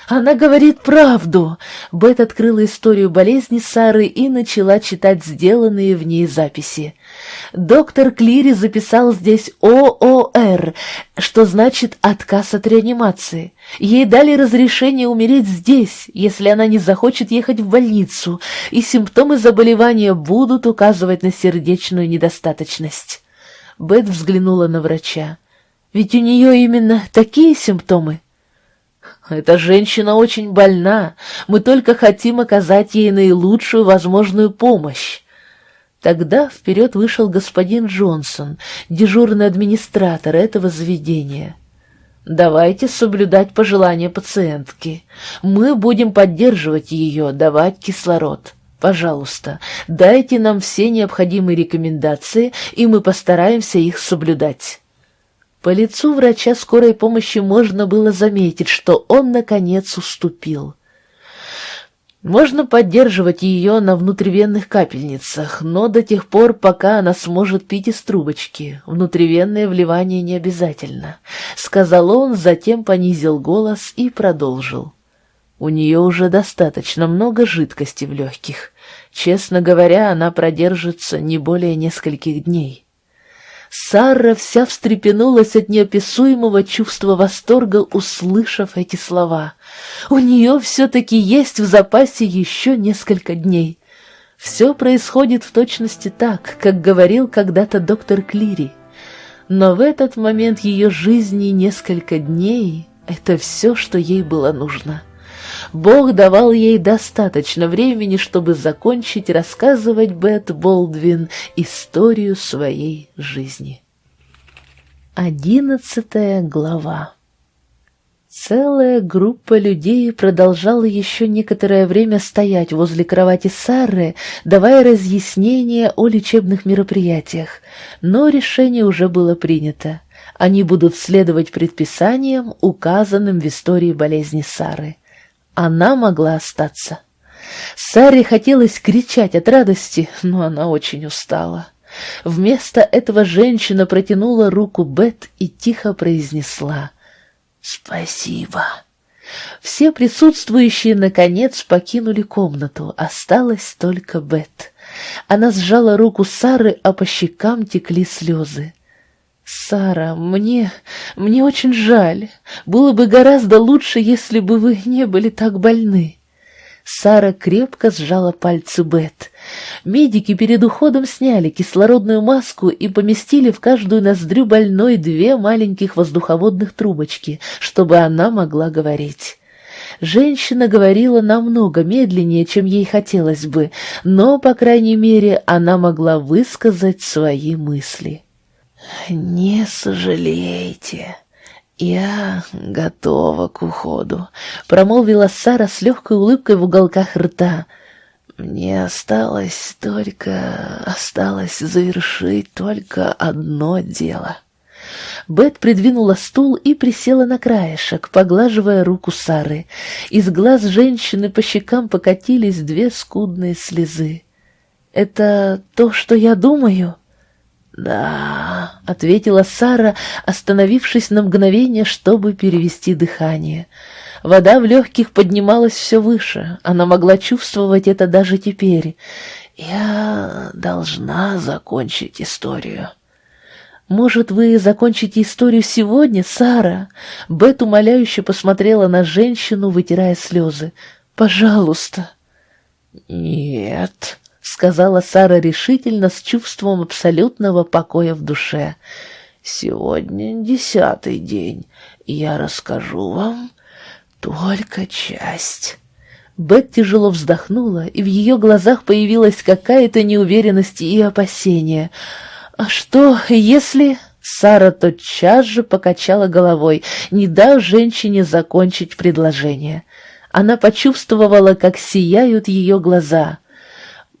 [SPEAKER 1] Она говорит правду. Бет открыла историю болезни Сары и начала читать сделанные в ней записи. Доктор Клири записал здесь ООР, что значит отказ от реанимации. Ей дали разрешение умереть здесь, если она не захочет ехать в больницу, и симптомы заболевания будут указывать на сердечную недостаточность. Бет взглянула на врача. Ведь у нее именно такие симптомы. Эта женщина очень больна. Мы только хотим оказать ей наилучшую возможную помощь. Тогда вперед вышел господин Джонсон, дежурный администратор этого заведения. Давайте соблюдать пожелания пациентки. Мы будем поддерживать ее, давать кислород. Пожалуйста, дайте нам все необходимые рекомендации, и мы постараемся их соблюдать. По лицу врача скорой помощи можно было заметить, что он, наконец, уступил. Можно поддерживать ее на внутривенных капельницах, но до тех пор, пока она сможет пить из трубочки. Внутривенное вливание не обязательно, — сказал он, затем понизил голос и продолжил. У нее уже достаточно много жидкости в легких. Честно говоря, она продержится не более нескольких дней. Сара вся встрепенулась от неописуемого чувства восторга, услышав эти слова. У нее все-таки есть в запасе еще несколько дней. Все происходит в точности так, как говорил когда-то доктор Клири. Но в этот момент ее жизни несколько дней — это все, что ей было нужно. Бог давал ей достаточно времени, чтобы закончить рассказывать Бет Болдвин историю своей жизни. Одиннадцатая глава Целая группа людей продолжала еще некоторое время стоять возле кровати Сары, давая разъяснения о лечебных мероприятиях, но решение уже было принято. Они будут следовать предписаниям, указанным в истории болезни Сары. Она могла остаться. Саре хотелось кричать от радости, но она очень устала. Вместо этого женщина протянула руку Бет и тихо произнесла «Спасибо». Все присутствующие, наконец, покинули комнату, осталась только Бет. Она сжала руку Сары, а по щекам текли слезы. «Сара, мне... мне очень жаль. Было бы гораздо лучше, если бы вы не были так больны». Сара крепко сжала пальцы Бет. Медики перед уходом сняли кислородную маску и поместили в каждую ноздрю больной две маленьких воздуховодных трубочки, чтобы она могла говорить. Женщина говорила намного медленнее, чем ей хотелось бы, но, по крайней мере, она могла высказать свои мысли. «Не сожалейте, я готова к уходу», — промолвила Сара с легкой улыбкой в уголках рта. «Мне осталось только... осталось завершить только одно дело». Бет придвинула стул и присела на краешек, поглаживая руку Сары. Из глаз женщины по щекам покатились две скудные слезы. «Это то, что я думаю?» «Да», — ответила Сара, остановившись на мгновение, чтобы перевести дыхание. Вода в легких поднималась все выше, она могла чувствовать это даже теперь. «Я должна закончить историю». «Может, вы закончите историю сегодня, Сара?» Бет умоляюще посмотрела на женщину, вытирая слезы. «Пожалуйста».
[SPEAKER 2] «Нет», —
[SPEAKER 1] сказала Сара решительно, с чувством абсолютного покоя в душе.
[SPEAKER 2] «Сегодня десятый день, я расскажу вам только часть».
[SPEAKER 1] Бет тяжело вздохнула, и в ее глазах появилась какая-то неуверенность и опасение. «А что, если...» Сара тотчас же покачала головой, не дав женщине закончить предложение. Она почувствовала, как сияют ее глаза.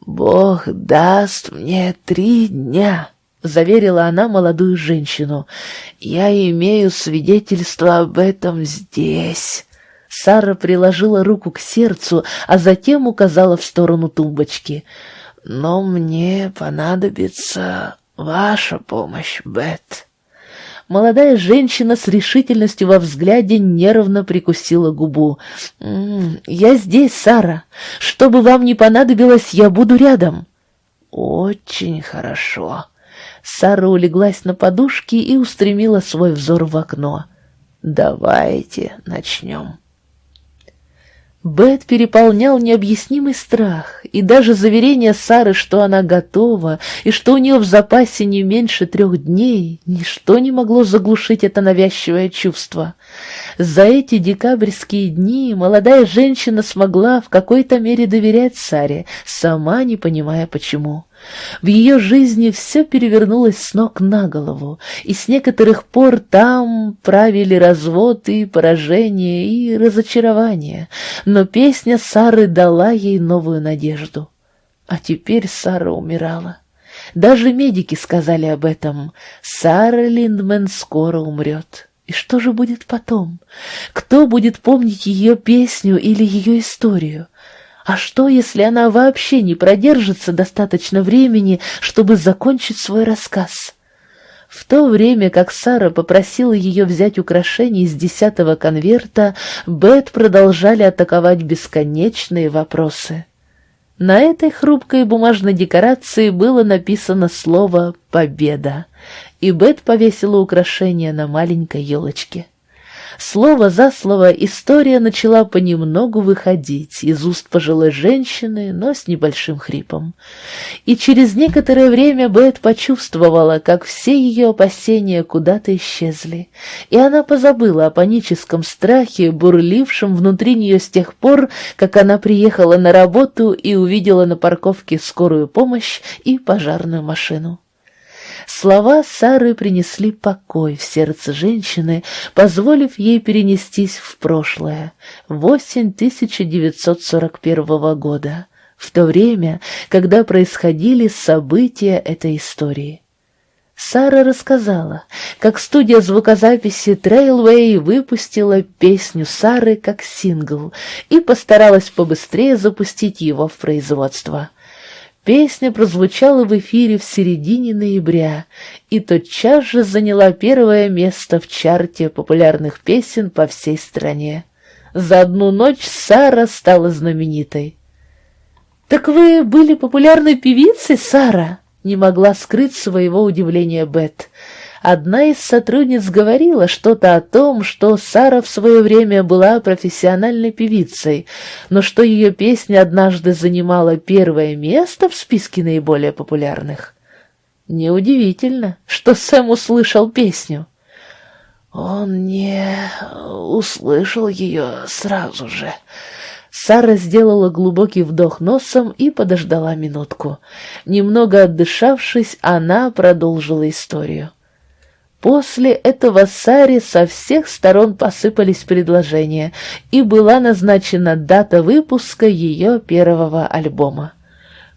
[SPEAKER 2] «Бог даст мне три дня», — заверила она молодую женщину. «Я имею свидетельство об этом здесь».
[SPEAKER 1] Сара приложила руку к сердцу, а затем указала в сторону тумбочки.
[SPEAKER 2] «Но мне понадобится ваша помощь, Бет».
[SPEAKER 1] Молодая женщина с решительностью во взгляде нервно прикусила губу. «М -м, «Я здесь, Сара. Что бы вам ни понадобилось, я буду рядом».
[SPEAKER 2] «Очень хорошо».
[SPEAKER 1] Сара улеглась на подушки и устремила свой взор в окно.
[SPEAKER 2] «Давайте начнем».
[SPEAKER 1] Бет переполнял необъяснимый страх, и даже заверение Сары, что она готова, и что у нее в запасе не меньше трех дней, ничто не могло заглушить это навязчивое чувство. За эти декабрьские дни молодая женщина смогла в какой-то мере доверять Саре, сама не понимая почему. В ее жизни все перевернулось с ног на голову, и с некоторых пор там правили развод и поражение и разочарование, но песня Сары дала ей новую надежду. А теперь Сара умирала. Даже медики сказали об этом. Сара Линдмен скоро умрет. И что же будет потом? Кто будет помнить ее песню или ее историю? А что, если она вообще не продержится достаточно времени, чтобы закончить свой рассказ? В то время как Сара попросила ее взять украшения из десятого конверта, Бет продолжали атаковать бесконечные вопросы. На этой хрупкой бумажной декорации было написано слово «Победа», и Бет повесила украшение на маленькой елочке. Слово за слово история начала понемногу выходить из уст пожилой женщины, но с небольшим хрипом. И через некоторое время Бет почувствовала, как все ее опасения куда-то исчезли, и она позабыла о паническом страхе, бурлившем внутри нее с тех пор, как она приехала на работу и увидела на парковке скорую помощь и пожарную машину. Слова Сары принесли покой в сердце женщины, позволив ей перенестись в прошлое, в осень 1941 года, в то время, когда происходили события этой истории. Сара рассказала, как студия звукозаписи Trailway выпустила песню Сары как сингл и постаралась побыстрее запустить его в производство – Песня прозвучала в эфире в середине ноября и тотчас же заняла первое место в чарте популярных песен по всей стране. За одну ночь Сара стала знаменитой. «Так вы были популярной певицей, Сара?» — не могла скрыть своего удивления Бет. Одна из сотрудниц говорила что-то о том, что Сара в свое время была профессиональной певицей, но что ее песня однажды занимала первое место в списке наиболее популярных. Неудивительно, что Сэм услышал песню.
[SPEAKER 2] Он не услышал ее сразу же.
[SPEAKER 1] Сара сделала глубокий вдох носом и подождала минутку. Немного отдышавшись, она продолжила историю. После этого Саре со всех сторон посыпались предложения, и была назначена дата выпуска ее первого альбома.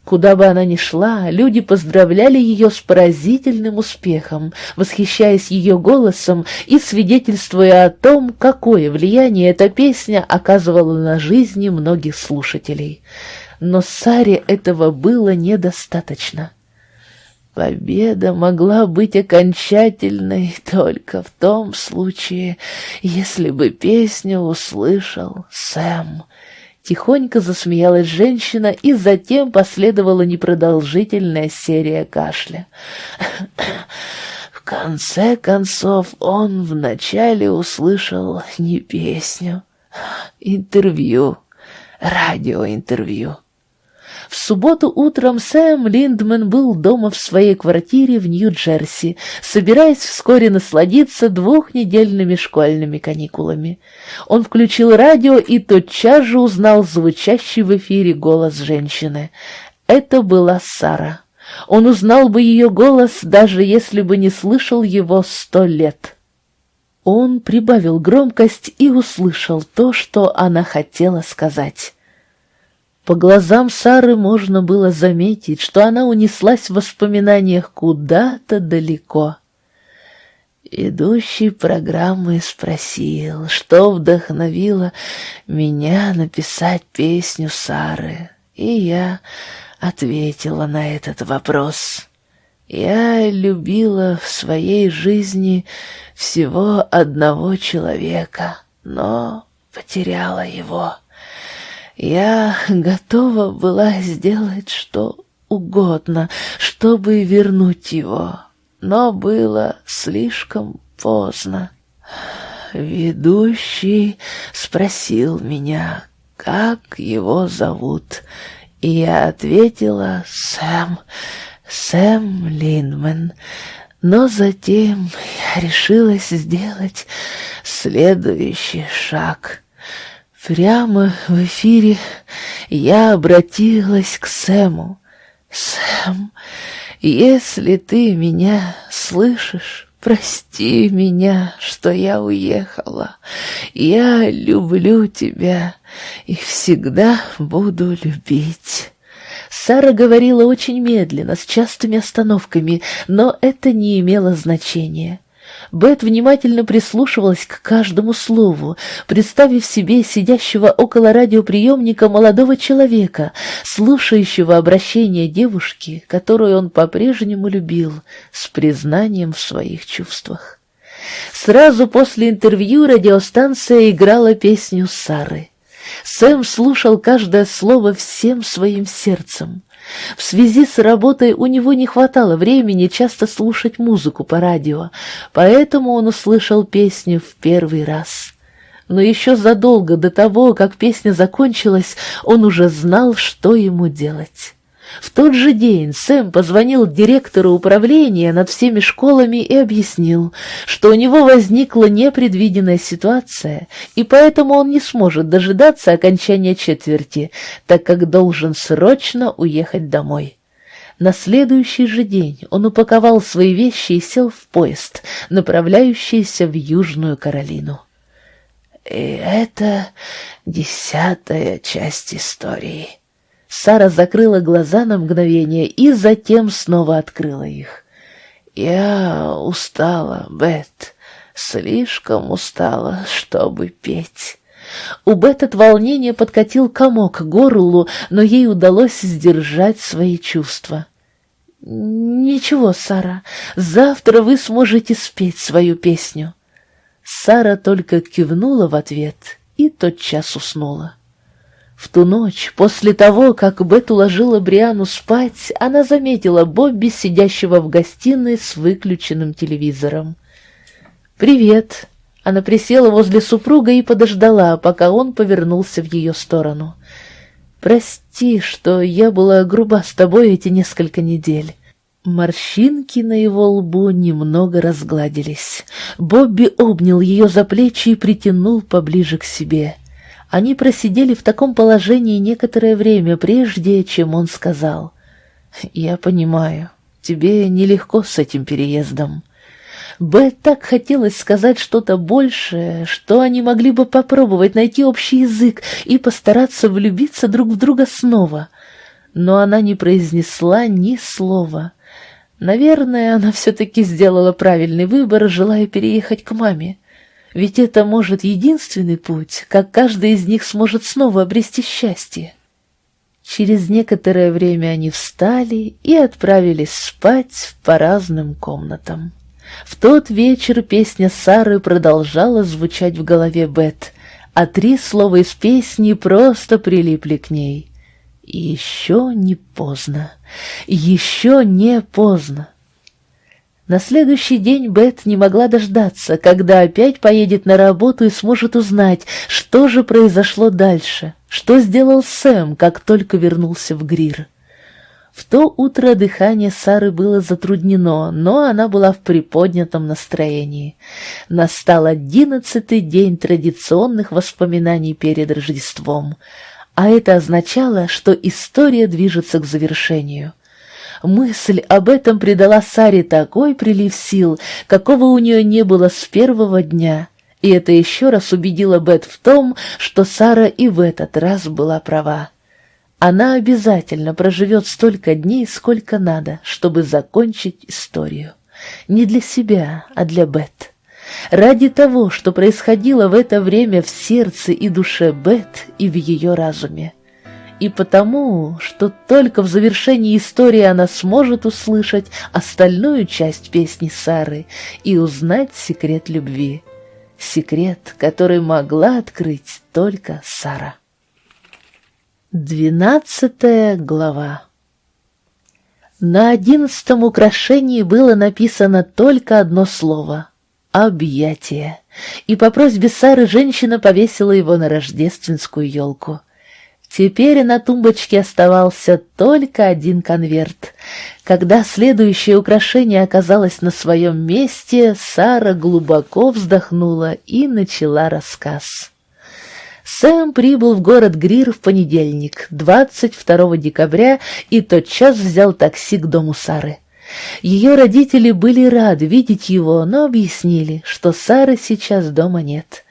[SPEAKER 1] Куда бы она ни шла, люди поздравляли ее с поразительным успехом, восхищаясь ее голосом и свидетельствуя о том, какое влияние эта песня оказывала на жизни многих слушателей. Но Саре этого было недостаточно. Победа могла быть окончательной только в том случае, если бы песню услышал Сэм. Тихонько засмеялась женщина, и затем последовала непродолжительная серия кашля. В конце концов, он вначале услышал не песню, интервью, радиоинтервью. В субботу утром Сэм Линдман был дома в своей квартире в Нью-Джерси, собираясь вскоре насладиться двухнедельными школьными каникулами. Он включил радио и тотчас же узнал звучащий в эфире голос женщины. Это была Сара. Он узнал бы ее голос, даже если бы не слышал его сто лет. Он прибавил громкость и услышал то, что она хотела сказать. По глазам Сары можно было заметить, что она унеслась в воспоминаниях куда-то далеко. Идущий программы спросил, что вдохновило меня написать песню Сары, и я ответила на этот вопрос. Я любила в своей жизни всего одного человека, но потеряла его. Я готова была сделать что угодно, чтобы вернуть его, но было слишком поздно. Ведущий спросил меня, как его зовут, и я ответила «Сэм, Сэм Линдман». Но затем я решилась сделать следующий шаг — Прямо в эфире я обратилась к Сэму. «Сэм, если ты меня слышишь, прости меня, что я уехала. Я люблю тебя и всегда буду любить». Сара говорила очень медленно, с частыми остановками, но это не имело значения. Бет внимательно прислушивалась к каждому слову, представив себе сидящего около радиоприемника молодого человека, слушающего обращение девушки, которую он по-прежнему любил, с признанием в своих чувствах. Сразу после интервью радиостанция играла песню Сары. Сэм слушал каждое слово всем своим сердцем. В связи с работой у него не хватало времени часто слушать музыку по радио, поэтому он услышал песню в первый раз. Но еще задолго до того, как песня закончилась, он уже знал, что ему делать. В тот же день Сэм позвонил директору управления над всеми школами и объяснил, что у него возникла непредвиденная ситуация, и поэтому он не сможет дожидаться окончания четверти, так как должен срочно уехать домой. На следующий же день он упаковал свои вещи и сел в поезд, направляющийся в Южную Каролину. И это десятая часть истории. Сара закрыла глаза на мгновение и затем снова открыла их. «Я устала, Бет, слишком устала, чтобы петь». У Бет от волнения подкатил комок к горлу, но ей удалось сдержать свои чувства. «Ничего, Сара, завтра вы сможете спеть свою песню». Сара только кивнула в ответ и тотчас уснула. В ту ночь, после того, как Бет уложила Бриану спать, она заметила Бобби, сидящего в гостиной с выключенным телевизором. «Привет!» Она присела возле супруга и подождала, пока он повернулся в ее сторону. «Прости, что я была груба с тобой эти несколько недель». Морщинки на его лбу немного разгладились. Бобби обнял ее за плечи и притянул поближе к себе. Они просидели в таком положении некоторое время, прежде чем он сказал. «Я понимаю, тебе нелегко с этим переездом». Бет так хотелось сказать что-то большее, что они могли бы попробовать найти общий язык и постараться влюбиться друг в друга снова. но она не произнесла ни слова. Наверное, она все-таки сделала правильный выбор, желая переехать к маме. Ведь это, может, единственный путь, как каждый из них сможет снова обрести счастье. Через некоторое время они встали и отправились спать по разным комнатам. В тот вечер песня Сары продолжала звучать в голове Бет, а три слова из песни просто прилипли к ней. еще не поздно, еще не поздно. На следующий день Бет не могла дождаться, когда опять поедет на работу и сможет узнать, что же произошло дальше, что сделал Сэм, как только вернулся в Грир. В то утро дыхание Сары было затруднено, но она была в приподнятом настроении. Настал одиннадцатый день традиционных воспоминаний перед Рождеством, а это означало, что история движется к завершению. Мысль об этом придала Саре такой прилив сил, какого у нее не было с первого дня, и это еще раз убедило Бет в том, что Сара и в этот раз была права. Она обязательно проживет столько дней, сколько надо, чтобы закончить историю. Не для себя, а для Бет. Ради того, что происходило в это время в сердце и душе Бет и в ее разуме. И потому, что только в завершении истории она сможет услышать остальную часть песни Сары и узнать секрет любви. Секрет, который могла открыть только Сара. Двенадцатая глава На одиннадцатом украшении было написано только одно слово — «объятие», и по просьбе Сары женщина повесила его на рождественскую елку. Теперь на тумбочке оставался только один конверт. Когда следующее украшение оказалось на своем месте, Сара глубоко вздохнула и начала рассказ. Сэм прибыл в город Грир в понедельник, 22 декабря, и тотчас взял такси к дому Сары. Ее родители были рады видеть его, но объяснили, что Сары сейчас дома нет.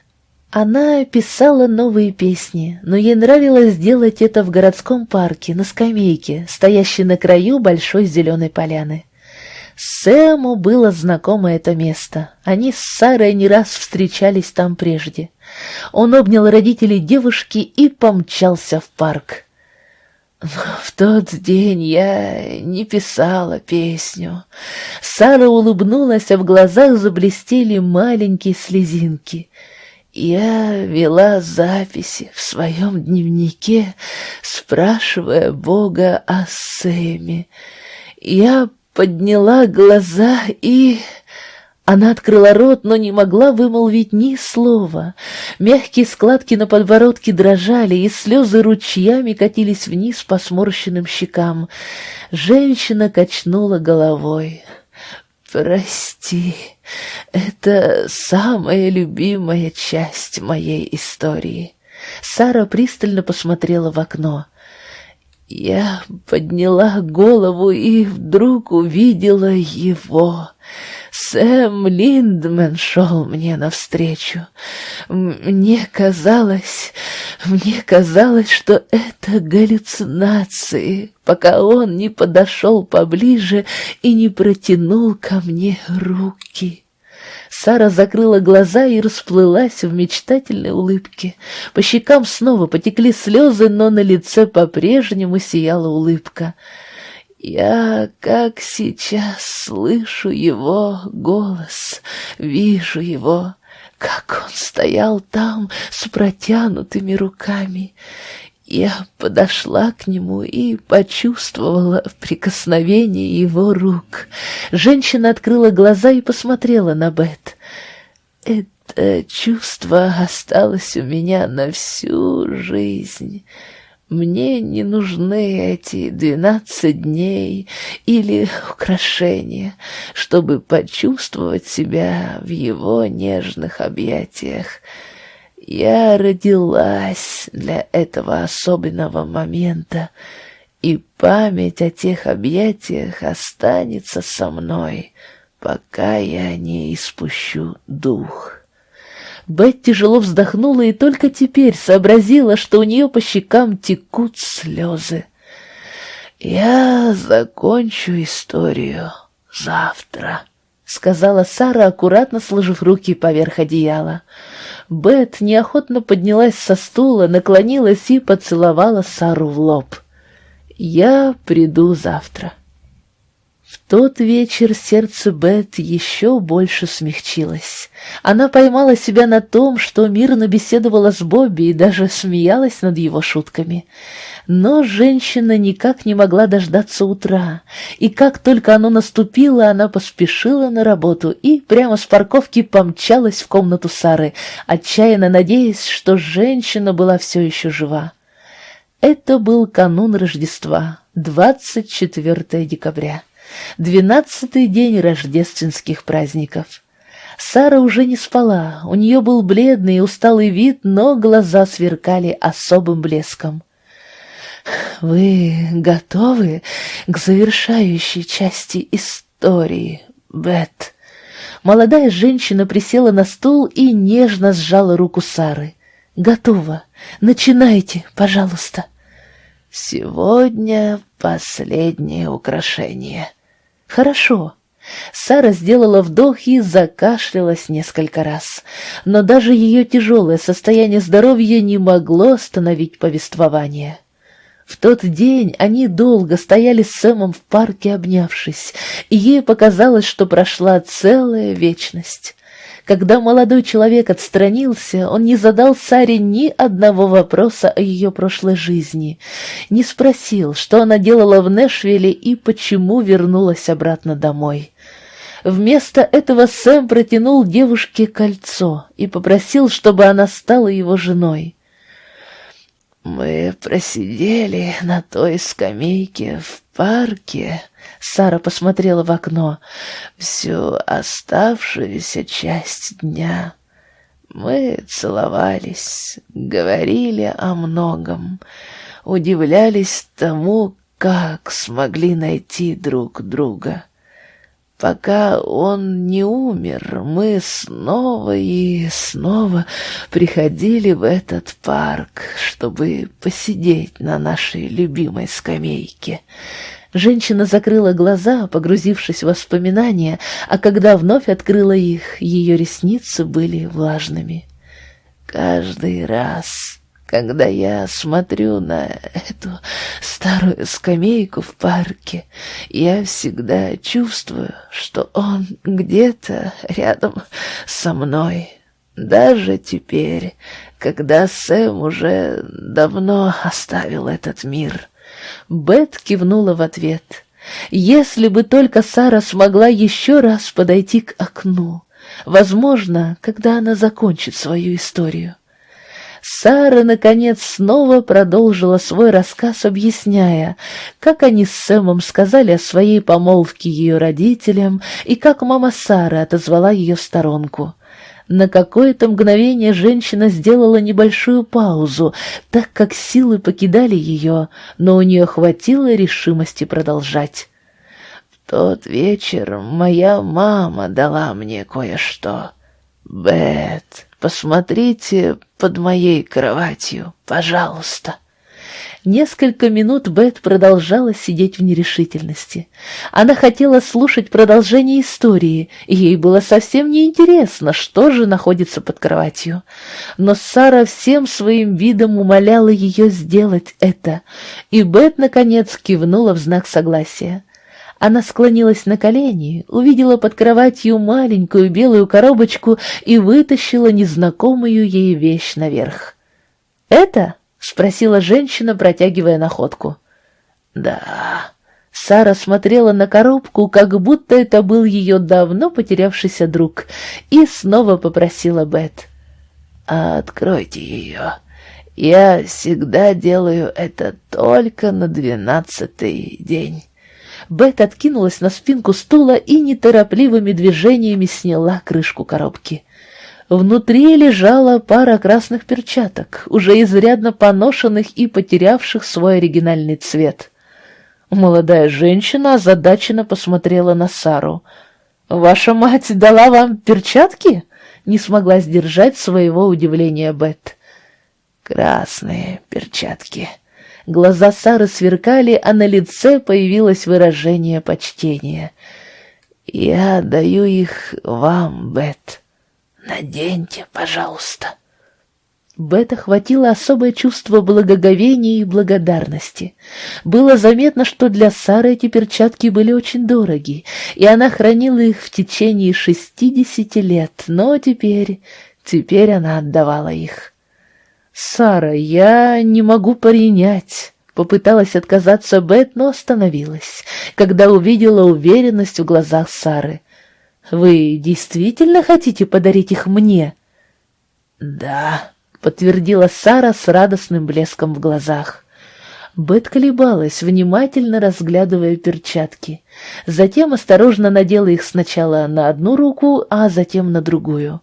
[SPEAKER 1] Она писала новые песни, но ей нравилось делать это в городском парке, на скамейке, стоящей на краю большой зеленой поляны. Сэму было знакомо это место. Они с Сарой не раз встречались там прежде. Он обнял родителей девушки и помчался в парк. в тот день я не писала песню. Сара улыбнулась, а в глазах заблестели маленькие слезинки. Я вела записи в своем дневнике, спрашивая Бога о Сэме. Я подняла глаза и... Она открыла рот, но не могла вымолвить ни слова. Мягкие складки на подбородке дрожали, и слезы ручьями катились вниз по сморщенным щекам. Женщина качнула головой. «Прости, это самая любимая часть моей истории». Сара пристально посмотрела в окно. Я подняла голову и вдруг увидела его. Сэм Линдман шел мне навстречу. Мне казалось, мне казалось, что это галлюцинации, пока он не подошел поближе и не протянул ко мне руки. Сара закрыла глаза и расплылась в мечтательной улыбке. По щекам снова потекли слезы, но на лице по-прежнему сияла улыбка. Я, как сейчас, слышу его голос, вижу его, как он стоял там с протянутыми руками. Я подошла к нему и почувствовала прикосновение его рук. Женщина открыла глаза и посмотрела на Бет. Это чувство осталось у меня на всю жизнь. Мне не нужны эти двенадцать дней или украшения, чтобы почувствовать себя в его нежных объятиях. Я родилась для этого особенного момента, и память о тех объятиях останется со мной, пока я не испущу дух». Бет тяжело вздохнула и только теперь сообразила, что у нее по щекам текут слезы.
[SPEAKER 2] «Я закончу историю завтра», — сказала Сара, аккуратно сложив руки поверх одеяла. Бет неохотно поднялась со стула, наклонилась и поцеловала Сару в лоб. «Я приду завтра». В тот вечер сердце Бет еще больше смягчилось. Она поймала себя на том, что мирно беседовала с Бобби и даже смеялась над его шутками. Но женщина никак не могла дождаться утра, и как только оно наступило, она поспешила на работу и прямо с парковки помчалась в комнату Сары, отчаянно надеясь, что женщина была все еще жива. Это был канун Рождества, 24 декабря, двенадцатый день рождественских праздников. Сара уже не спала, у нее был бледный и усталый вид, но глаза сверкали особым блеском. «Вы готовы к завершающей части истории, Бет?» Молодая женщина присела на стул и нежно сжала руку Сары. «Готово. Начинайте, пожалуйста». «Сегодня последнее украшение». «Хорошо». Сара сделала вдох и закашлялась несколько раз, но даже ее тяжелое состояние здоровья не могло остановить повествование. В тот день они долго стояли с Сэмом в парке, обнявшись, и ей показалось, что прошла целая вечность. Когда молодой человек отстранился, он не задал Саре ни одного вопроса о ее прошлой жизни, не спросил, что она делала в Нэшвилле и почему вернулась обратно домой. Вместо этого Сэм протянул девушке кольцо и попросил, чтобы она стала его женой. «Мы просидели на той скамейке в парке», — Сара посмотрела в окно, — «всю оставшуюся часть дня. Мы целовались, говорили о многом, удивлялись тому, как смогли найти друг друга». Пока он не умер, мы снова и снова приходили в этот парк, чтобы посидеть на нашей любимой скамейке. Женщина закрыла глаза, погрузившись в воспоминания, а когда вновь открыла их, ее ресницы были влажными. Каждый раз когда я смотрю на эту старую скамейку в парке, я всегда чувствую, что он где-то рядом со мной. Даже теперь, когда Сэм уже давно оставил этот мир. Бет кивнула в ответ. Если бы только Сара смогла еще раз подойти к окну, возможно, когда она закончит свою историю. Сара, наконец, снова продолжила свой рассказ, объясняя, как они с Сэмом сказали о своей помолвке ее родителям и как мама Сары отозвала ее в сторонку. На какое-то мгновение женщина сделала небольшую паузу, так как силы покидали ее, но у нее хватило решимости продолжать. «В тот вечер моя мама дала мне кое-что. Бет, посмотрите под моей кроватью, пожалуйста». Несколько минут Бет продолжала сидеть в нерешительности. Она хотела слушать продолжение истории, и ей было совсем неинтересно, что же находится под кроватью. Но Сара всем своим видом умоляла ее сделать это, и Бет, наконец, кивнула в знак согласия. Она склонилась на колени, увидела под кроватью маленькую белую коробочку и вытащила незнакомую ей вещь наверх. «Это?» — спросила женщина, протягивая находку. «Да». Сара смотрела на коробку, как будто это был ее давно потерявшийся друг, и снова попросила Бет. «Откройте ее. Я всегда делаю это только на двенадцатый день». Бет откинулась на спинку стула и неторопливыми движениями сняла крышку коробки. Внутри лежала пара красных перчаток, уже изрядно поношенных и потерявших свой оригинальный цвет. Молодая женщина озадаченно посмотрела на Сару. «Ваша мать дала вам перчатки?» Не смогла сдержать своего удивления Бет. «Красные перчатки», Глаза Сары сверкали, а на лице появилось выражение почтения. «Я даю их вам, Бет. Наденьте, пожалуйста». Бет охватило особое чувство благоговения и благодарности. Было заметно, что для Сары эти перчатки были очень дороги, и она хранила их в течение шестидесяти лет, но теперь, теперь она отдавала их. «Сара, я не могу принять», — попыталась отказаться Бет, но остановилась, когда увидела уверенность в глазах Сары. «Вы действительно хотите подарить их мне?» «Да», подтвердила Сара с радостным блеском в глазах. Бет колебалась, внимательно разглядывая перчатки. Затем осторожно надела их сначала на одну руку, а затем на другую.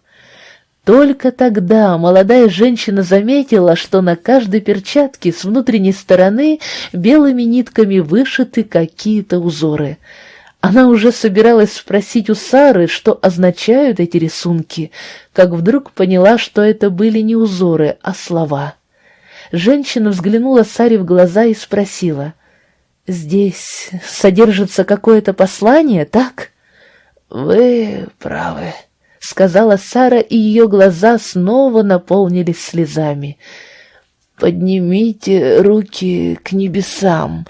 [SPEAKER 2] Только тогда молодая женщина заметила, что на каждой перчатке с внутренней стороны белыми нитками вышиты какие-то узоры — она уже собиралась спросить у Сары, что означают эти рисунки, как вдруг поняла, что это были не узоры, а слова. Женщина взглянула Саре в глаза и спросила, «Здесь содержится какое-то послание, так?» «Вы правы», — сказала Сара, и ее глаза снова наполнились слезами. «Поднимите руки к небесам».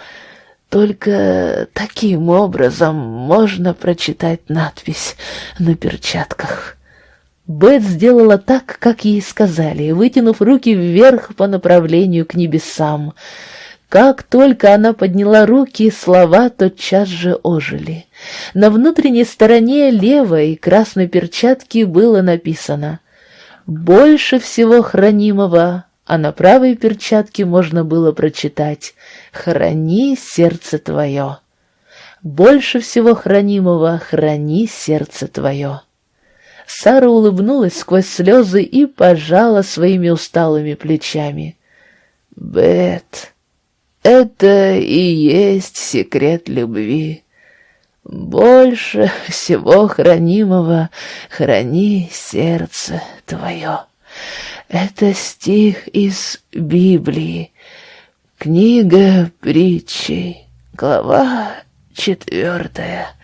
[SPEAKER 2] Только таким образом можно прочитать надпись на перчатках. Бет сделала так, как ей сказали, вытянув руки вверх по направлению к небесам. Как только она подняла руки, слова тотчас же ожили. На внутренней стороне левой красной перчатки было написано «Больше всего хранимого», а на правой перчатке можно было прочитать храни сердце твое. Больше всего хранимого храни сердце твое. Сара улыбнулась сквозь слезы и пожала своими усталыми плечами. «Бет, это и есть секрет любви. Больше всего хранимого храни сердце твое». Это стих из Библии, Книга притчей, глава четвертая,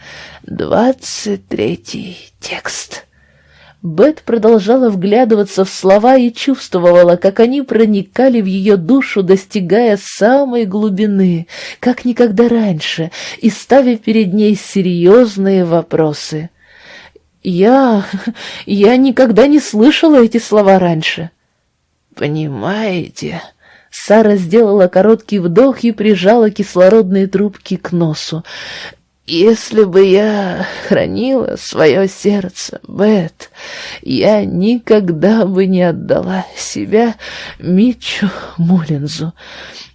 [SPEAKER 2] двадцать третий текст. Бет продолжала вглядываться в слова и чувствовала, как они проникали в ее душу, достигая самой глубины, как никогда раньше, и ставя перед ней серьезные вопросы. «Я... я никогда не слышала эти слова раньше». «Понимаете...» Сара сделала короткий вдох и прижала кислородные трубки к носу. «Если бы я хранила свое сердце, Бет, я никогда бы не отдала себя Митчу Мулинзу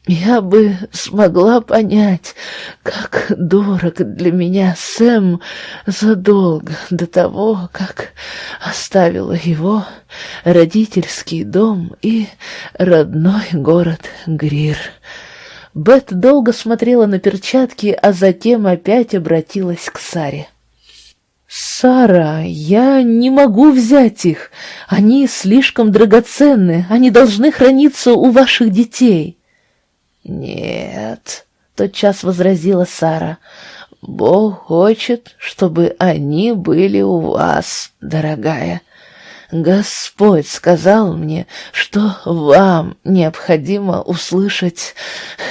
[SPEAKER 2] я бы смогла понять, как дорог для меня Сэм задолго до того, как оставила его родительский дом и родной город Грир. Бет долго смотрела на перчатки, а затем опять обратилась к Саре. «Сара, я не могу взять их. Они слишком драгоценны, они должны храниться у ваших детей». «Нет», — тотчас возразила Сара, — «Бог хочет, чтобы они были у вас, дорогая. Господь сказал мне, что вам необходимо услышать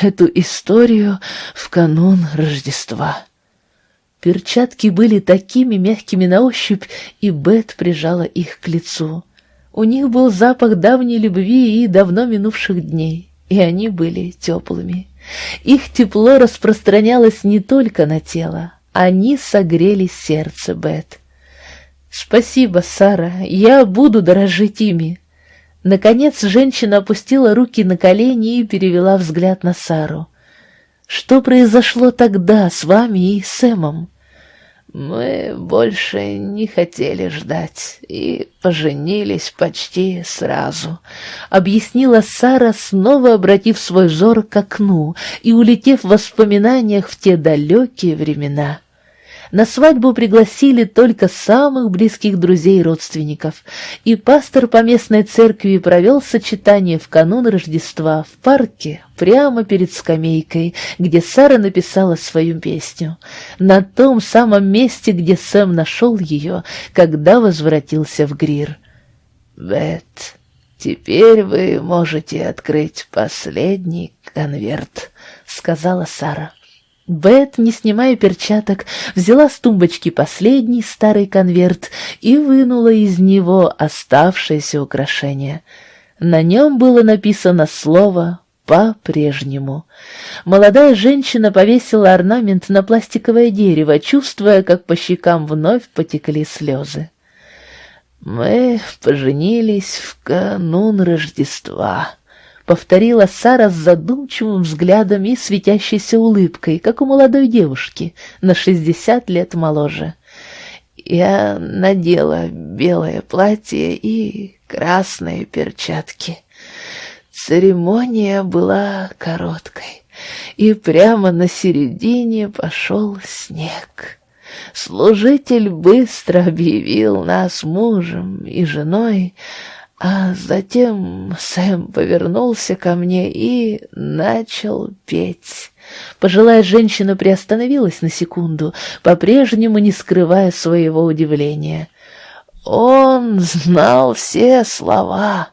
[SPEAKER 2] эту историю в канун Рождества». Перчатки были такими мягкими на ощупь, и Бет прижала их к лицу. У них был запах давней любви и давно минувших дней и они были теплыми. Их тепло распространялось не только на тело, они согрели сердце Бет. «Спасибо, Сара, я буду дорожить ими». Наконец женщина опустила руки на колени и перевела взгляд на Сару. «Что произошло тогда с вами и Сэмом?» Мы больше не хотели ждать и поженились почти сразу, объяснила Сара, снова обратив свой взор к окну и улетев в воспоминаниях в те далекие времена. На свадьбу пригласили только самых близких друзей и родственников, и пастор по местной церкви провел сочетание в канун Рождества в парке, прямо перед скамейкой, где Сара написала свою песню, на том самом месте, где Сэм нашел ее, когда возвратился в Грир. «Бет, теперь вы можете открыть последний конверт», — сказала Сара. Бет, не снимая перчаток, взяла с тумбочки последний старый конверт и вынула из него оставшееся украшение. На нем было написано слово «по-прежнему». Молодая женщина повесила орнамент на пластиковое дерево, чувствуя, как по щекам вновь потекли слезы. «Мы поженились в канун Рождества», — повторила Сара с задумчивым взглядом и светящейся улыбкой, как у молодой девушки, на шестьдесят лет моложе. Я надела белое платье и красные перчатки. Церемония была короткой, и прямо на середине пошел снег. Служитель быстро объявил нас мужем и женой, а затем Сэм повернулся ко мне и начал петь. Пожилая женщина приостановилась на секунду, по-прежнему не скрывая своего удивления. Он знал все слова.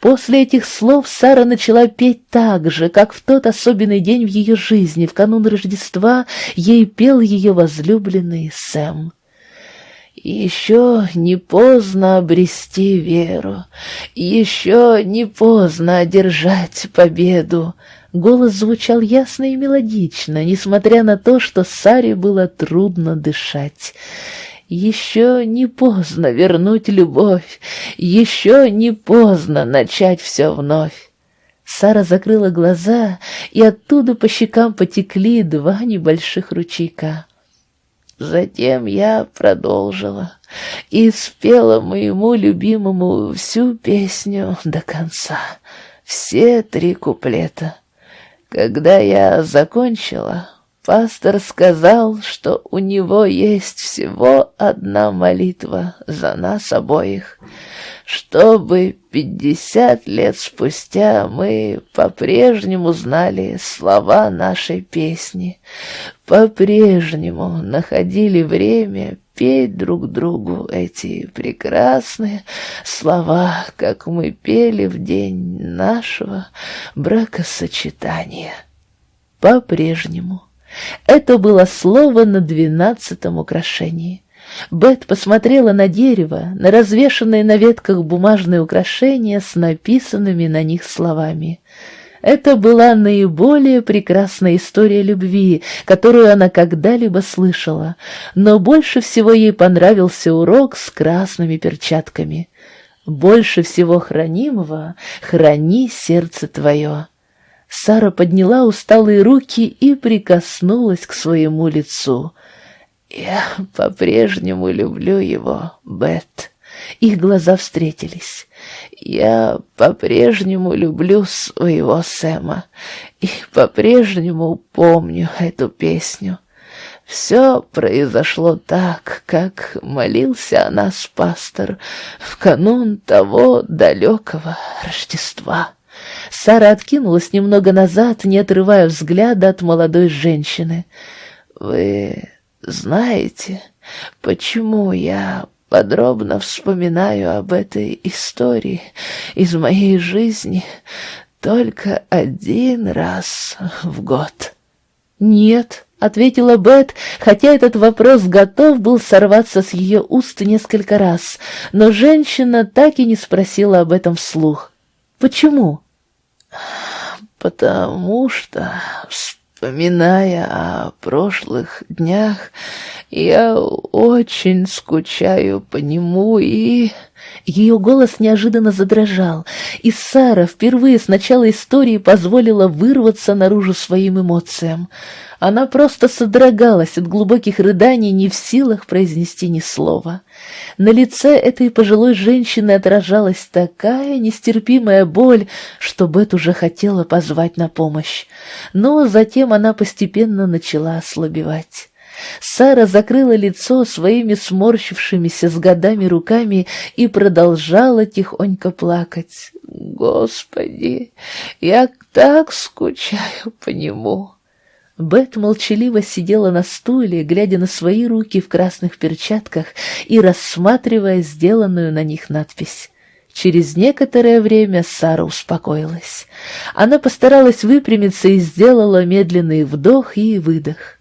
[SPEAKER 2] После этих слов Сара начала петь так же, как в тот особенный день в ее жизни, в канун Рождества, ей пел ее возлюбленный Сэм. Еще не поздно обрести веру, еще не поздно одержать победу. Голос звучал ясно и мелодично, несмотря на то, что Саре было трудно дышать. Еще не поздно вернуть любовь, еще не поздно начать все вновь. Сара закрыла глаза, и оттуда по щекам потекли два небольших ручейка. Затем я продолжила и спела моему любимому всю песню до конца, все три куплета. Когда я закончила, пастор сказал, что у него есть всего одна молитва за нас обоих — чтобы пятьдесят лет спустя мы по-прежнему знали слова нашей песни, по-прежнему находили время петь друг другу эти прекрасные слова, как мы пели в день нашего бракосочетания. По-прежнему. Это было слово на двенадцатом украшении. Бет посмотрела на дерево, на развешанные на ветках бумажные украшения с написанными на них словами. Это была наиболее прекрасная история любви, которую она когда-либо слышала, но больше всего ей понравился урок с красными перчатками. «Больше всего хранимого храни сердце твое». Сара подняла усталые руки и прикоснулась к своему лицу — «Я по-прежнему люблю его, Бет». Их глаза встретились. «Я по-прежнему люблю своего Сэма и по-прежнему помню эту песню. Все произошло так, как молился о нас пастор в канун того далекого Рождества». Сара откинулась немного назад, не отрывая взгляда от молодой женщины. «Вы знаете, почему я подробно вспоминаю об этой истории из моей жизни только один раз в год?
[SPEAKER 1] Нет, — ответила Бет, хотя этот вопрос готов был сорваться с ее уст несколько раз, но женщина так и не спросила об этом вслух. «Почему?»
[SPEAKER 2] «Потому что Вспоминая о прошлых днях, я очень скучаю по нему и...
[SPEAKER 1] Ее голос неожиданно задрожал, и Сара впервые с начала истории позволила вырваться наружу своим эмоциям. Она просто содрогалась от глубоких рыданий, не в силах произнести ни слова. На лице этой пожилой женщины отражалась такая нестерпимая боль, что Бет уже хотела позвать на помощь. Но затем она постепенно начала ослабевать.
[SPEAKER 2] Сара закрыла лицо своими сморщившимися с годами руками и продолжала тихонько плакать. «Господи, я так скучаю по нему!» Бет молчаливо сидела на стуле, глядя на свои руки в красных перчатках и рассматривая сделанную на них надпись. Через некоторое время Сара успокоилась. Она постаралась выпрямиться и сделала медленный вдох и выдох.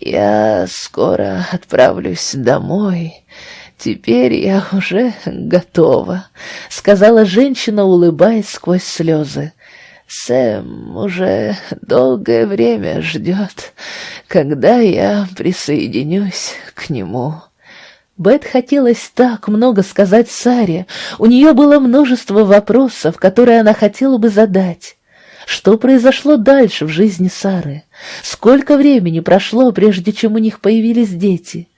[SPEAKER 2] «Я скоро отправлюсь домой. Теперь я уже готова», — сказала женщина, улыбаясь сквозь слезы. Сэм уже долгое время ждет, когда я присоединюсь к нему. Бет хотелось так много сказать Саре, у нее было множество вопросов, которые она хотела бы задать. Что произошло дальше в жизни Сары? Сколько времени прошло, прежде чем у них появились дети?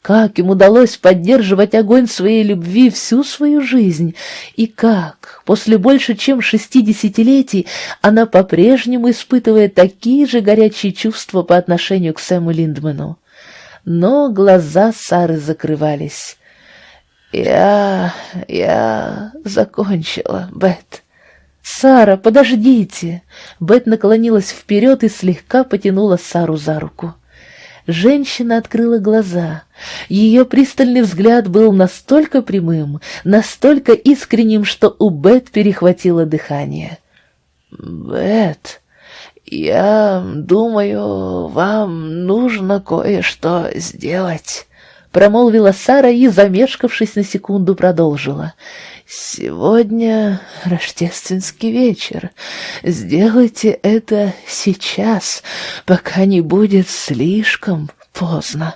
[SPEAKER 2] Как им удалось поддерживать огонь своей любви всю свою жизнь? И как, после больше чем шестидесятилетий, она по-прежнему испытывает такие же горячие чувства по отношению к Сэму Линдману? Но глаза Сары закрывались. «Я... я закончила, Бет». «Сара, подождите!» Бет наклонилась вперед и слегка потянула Сару за руку. Женщина открыла глаза. Ее пристальный взгляд был настолько прямым, настолько искренним, что у Бет перехватило дыхание. «Бет, я думаю, вам нужно кое-что сделать», — промолвила Сара и, замешкавшись на секунду, продолжила. «Сегодня рождественский вечер. Сделайте это сейчас, пока не будет слишком поздно».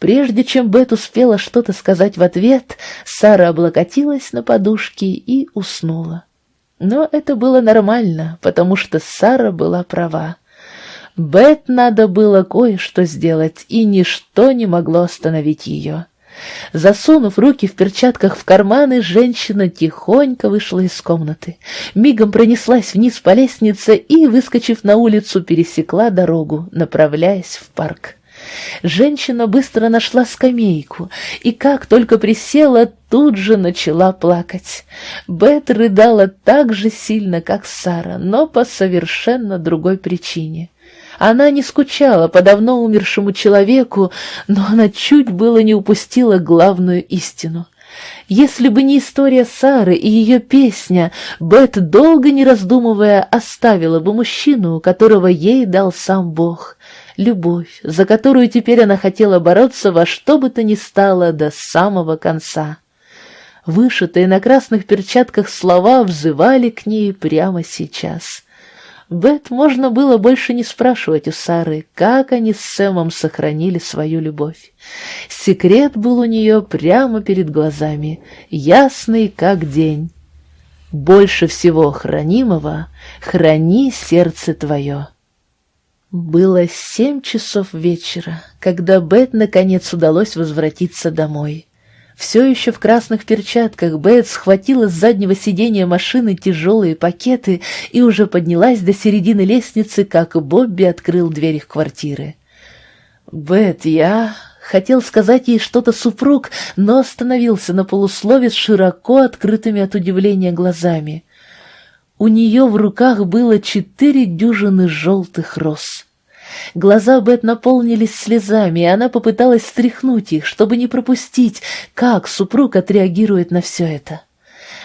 [SPEAKER 2] Прежде чем Бет успела что-то сказать в ответ, Сара облокотилась на подушки и уснула. Но это было нормально, потому что Сара была права. Бет надо было кое-что сделать, и ничто не могло остановить ее. Засунув руки в перчатках в карманы, женщина тихонько вышла из комнаты. Мигом пронеслась вниз по лестнице и, выскочив на улицу, пересекла дорогу, направляясь в парк. Женщина быстро нашла скамейку, и как только присела, тут же начала плакать. Бет рыдала так же сильно, как Сара, но по совершенно другой причине. Она не скучала по давно умершему человеку, но она чуть было не упустила главную истину. Если бы не история Сары и ее песня, Бет, долго не раздумывая, оставила бы мужчину, которого ей дал сам Бог. Любовь, за которую теперь она хотела бороться во что бы то ни стало до самого конца. Вышитые на красных перчатках слова взывали к ней прямо сейчас. Бет можно было больше не спрашивать у Сары, как они с Сэмом сохранили свою любовь. Секрет был у нее прямо перед глазами, ясный как день. Больше всего хранимого храни сердце твое. Было семь часов вечера, когда Бет наконец удалось возвратиться домой. Все еще в красных перчатках Бет схватила с заднего сиденья машины тяжелые пакеты и уже поднялась до середины лестницы, как Бобби открыл дверь их квартиры. «Бет, я...» Хотел сказать ей что-то супруг, но остановился на полуслове с широко открытыми от удивления глазами. У нее в руках было четыре дюжины желтых роз. Глаза Бет наполнились слезами, и она попыталась стряхнуть их, чтобы не пропустить, как супруг отреагирует на все это.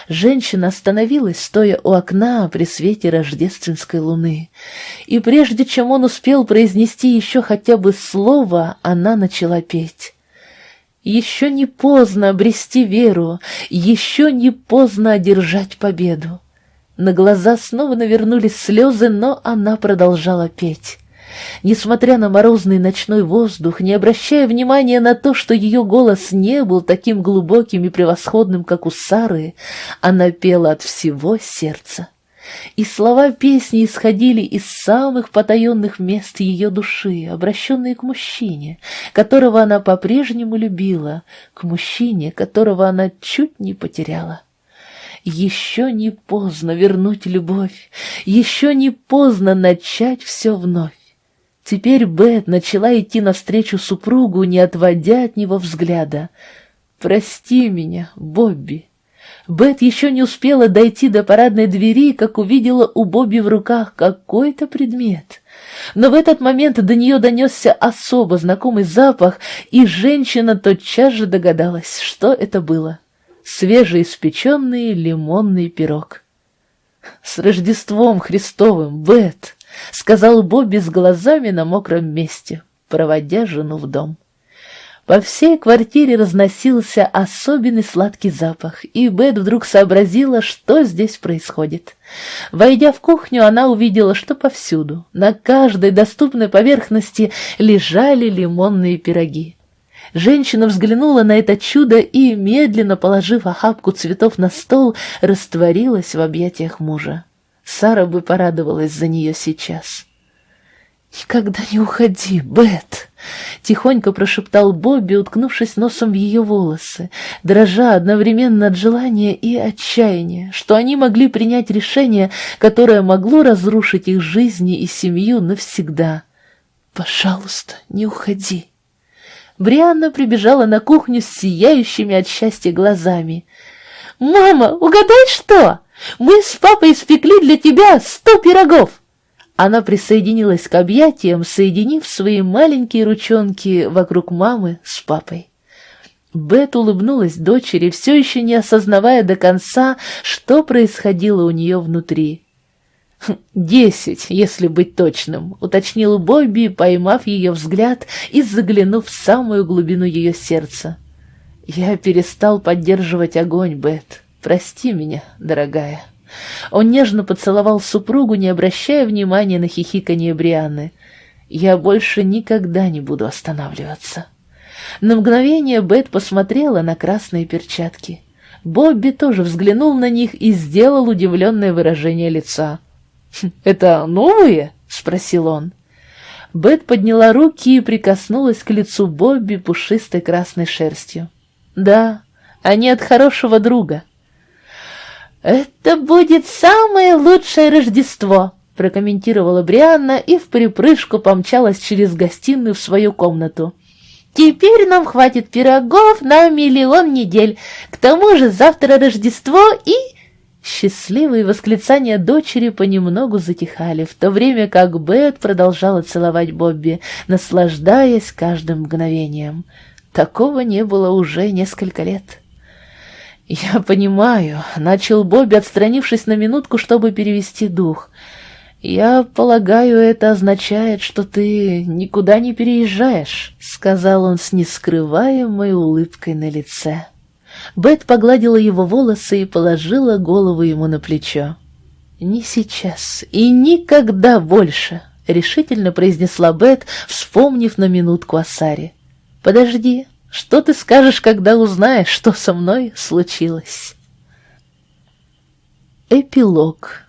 [SPEAKER 2] Женщина остановилась, стоя у окна при свете рождественской луны. И прежде чем он успел произнести еще хотя бы слово, она начала петь. Еще не поздно обрести веру, еще не поздно одержать победу. На глаза снова навернулись слезы, но она продолжала петь. Несмотря на морозный ночной воздух, не обращая внимания на то, что ее голос не был таким глубоким и превосходным, как у Сары, она пела от всего сердца. И слова песни исходили из самых потаенных мест ее души, обращенные к мужчине, которого она по-прежнему любила, к мужчине, которого она чуть не потеряла. Еще не поздно вернуть любовь, еще не поздно начать все вновь. Теперь Бет начала идти навстречу супругу, не отводя от него взгляда. «Прости меня, Бобби». Бет еще не успела дойти до парадной двери, как увидела у Бобби в руках какой-то предмет. Но в этот момент до нее донесся особо знакомый запах, и женщина тотчас же догадалась, что это было. Свежеиспеченный лимонный пирог. «С Рождеством Христовым, Бет!» — сказал Бобби с глазами на мокром месте, проводя жену в дом. По всей квартире разносился особенный сладкий запах, и Бет вдруг сообразила, что здесь происходит. Войдя в кухню, она увидела, что повсюду, на каждой доступной поверхности лежали лимонные пироги. Женщина взглянула на это чудо и, медленно положив охапку цветов на стол, растворилась в объятиях мужа. Сара бы порадовалась за нее сейчас. «Никогда не уходи, Бет!» — тихонько прошептал Бобби, уткнувшись носом в ее волосы, дрожа одновременно от желания и отчаяния, что они могли принять решение, которое могло разрушить их жизни и семью навсегда. «Пожалуйста, не уходи!» Брианна прибежала на кухню с сияющими от счастья глазами. «Мама, угадай что? Мы с папой испекли для тебя сто пирогов!» Она присоединилась к объятиям, соединив свои маленькие ручонки вокруг мамы с папой. Бет улыбнулась дочери, все еще не осознавая до конца, что происходило у нее внутри. «Хм, «Десять, если быть точным», — уточнил Бобби, поймав ее взгляд и заглянув в самую глубину ее сердца. «Я перестал поддерживать огонь, Бет. Прости меня, дорогая». Он нежно поцеловал супругу, не обращая внимания на хихиканье Брианны. «Я больше никогда не буду останавливаться». На мгновение Бет посмотрела на красные перчатки. Бобби тоже взглянул на них и сделал удивленное выражение лица. «Хм, «Это новые?» — спросил он. Бет подняла руки и прикоснулась к лицу Бобби пушистой красной шерстью. «Да, они от хорошего друга». «Это будет самое лучшее Рождество», — прокомментировала Брианна и в припрыжку помчалась через гостиную в свою комнату. «Теперь нам хватит пирогов на миллион недель. К тому же завтра Рождество и...» Счастливые восклицания дочери понемногу затихали, в то время как Бет продолжала целовать Бобби, наслаждаясь каждым мгновением. Такого не было уже несколько лет. «Я понимаю», — начал Бобби, отстранившись на минутку, чтобы перевести дух. «Я полагаю, это означает, что ты никуда не переезжаешь», — сказал он с нескрываемой улыбкой на лице. Бет погладила его волосы и положила голову ему на плечо. «Не сейчас и никогда больше», — решительно произнесла Бет, вспомнив на минутку о Саре. «Подожди, что ты скажешь, когда узнаешь, что со мной случилось? Эпилог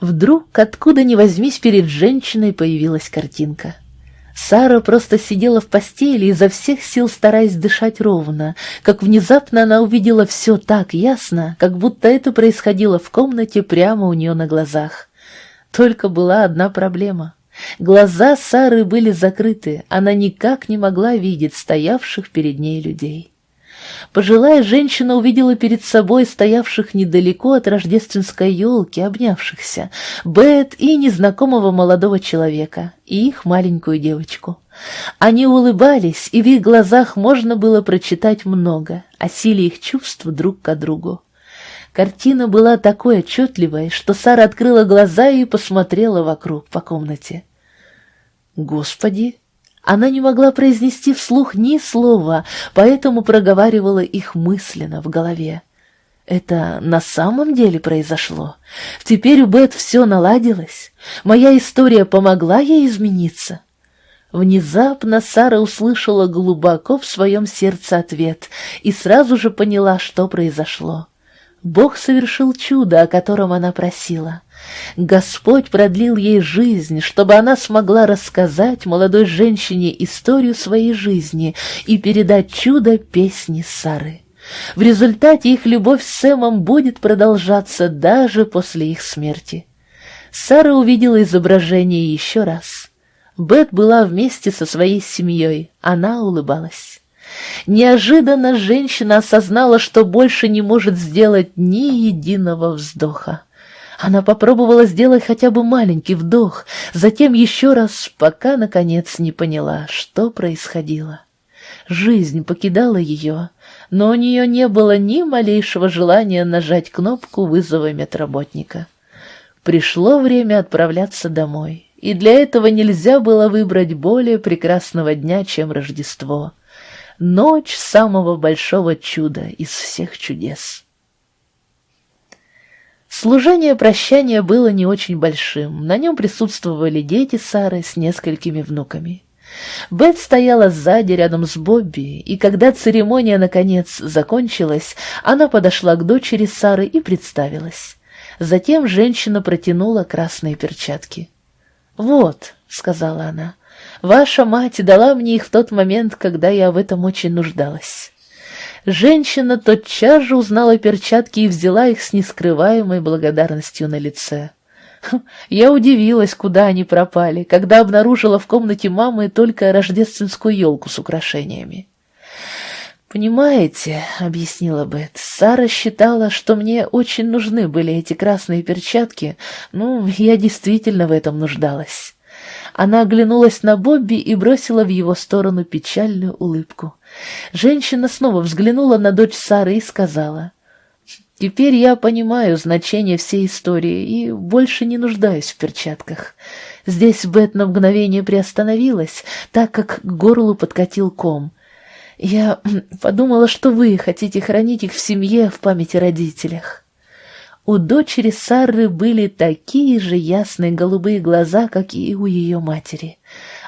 [SPEAKER 2] Вдруг, откуда ни возьмись, перед женщиной появилась картинка. Сара просто сидела в постели, изо всех сил стараясь дышать ровно, как внезапно она увидела все так ясно, как будто это происходило в комнате прямо у нее на глазах. Только была одна проблема — Глаза Сары были закрыты, она никак не могла видеть стоявших перед ней людей. Пожилая женщина увидела перед собой стоявших недалеко от рождественской елки, обнявшихся, Бет и незнакомого молодого человека, и их маленькую девочку. Они улыбались, и в их глазах можно было прочитать много о силе их чувств друг к другу. Картина была такой отчетливой, что Сара открыла глаза и посмотрела вокруг по комнате. «Господи!» Она не могла произнести вслух ни слова, поэтому проговаривала их мысленно в голове. Это на самом деле произошло. Теперь у Бет все наладилось. Моя история помогла ей измениться. Внезапно Сара услышала глубоко в своем сердце ответ и сразу же поняла, что произошло. Бог совершил чудо, о котором она просила. Господь продлил ей жизнь, чтобы она смогла рассказать молодой женщине историю своей жизни и передать чудо песни Сары. В результате их любовь с Сэмом будет продолжаться даже после их смерти. Сара увидела изображение еще раз. Бет была вместе со своей семьей, она улыбалась. Неожиданно женщина осознала, что больше не может сделать ни единого вздоха. Она попробовала сделать хотя бы маленький вдох, затем еще раз, пока, наконец, не поняла, что происходило. Жизнь покидала ее, но у нее не было ни малейшего желания нажать кнопку вызова медработника. Пришло время отправляться домой, и для этого нельзя было выбрать более прекрасного дня, чем Рождество. Ночь самого большого чуда из всех чудес. Служение прощания было не очень большим, на нем присутствовали дети Сары с несколькими внуками. Бет стояла сзади рядом с Бобби, и когда церемония наконец закончилась, она подошла к дочери Сары и представилась. Затем женщина протянула красные перчатки. «Вот», — сказала она, — «ваша мать дала мне их в тот момент, когда я в этом очень нуждалась». Женщина тотчас же узнала перчатки и взяла их с нескрываемой благодарностью на лице. Я удивилась, куда они пропали, когда обнаружила в комнате мамы только рождественскую елку с украшениями. «Понимаете», — объяснила Бет, — «Сара считала, что мне очень нужны были эти красные перчатки. Ну, я действительно в этом нуждалась». Она оглянулась на Бобби и бросила в его сторону печальную улыбку. Женщина снова взглянула на дочь Сары и сказала — Теперь я понимаю значение всей истории и больше не нуждаюсь в перчатках. Здесь Бет на мгновение приостановилась, так как к горлу подкатил ком. Я подумала, что вы хотите хранить их в семье в памяти родителях. У дочери Сары были такие же ясные голубые глаза, как и у ее матери.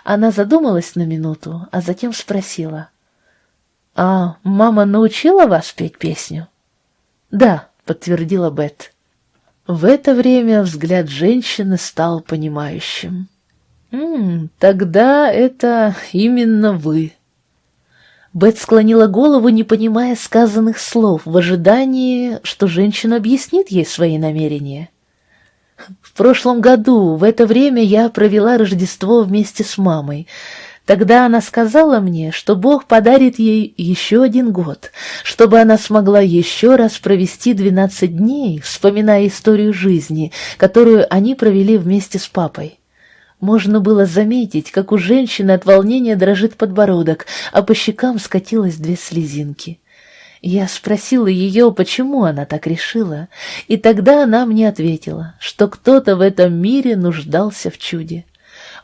[SPEAKER 2] Она задумалась на минуту, а затем спросила. «А мама научила вас петь песню?» «Да», — подтвердила Бет. В это время взгляд женщины стал понимающим. «М тогда это именно вы». Бет склонила голову, не понимая сказанных слов, в ожидании, что женщина объяснит ей свои намерения. «В прошлом году в это время я провела Рождество вместе с мамой. Тогда она сказала мне, что Бог подарит ей еще один год, чтобы она смогла еще раз провести двенадцать дней, вспоминая историю жизни, которую они провели вместе с папой. Можно было заметить, как у женщины от волнения дрожит подбородок, а по щекам скатилось две слезинки. Я спросила ее, почему она так решила, и тогда она мне ответила, что кто-то в этом мире нуждался в чуде.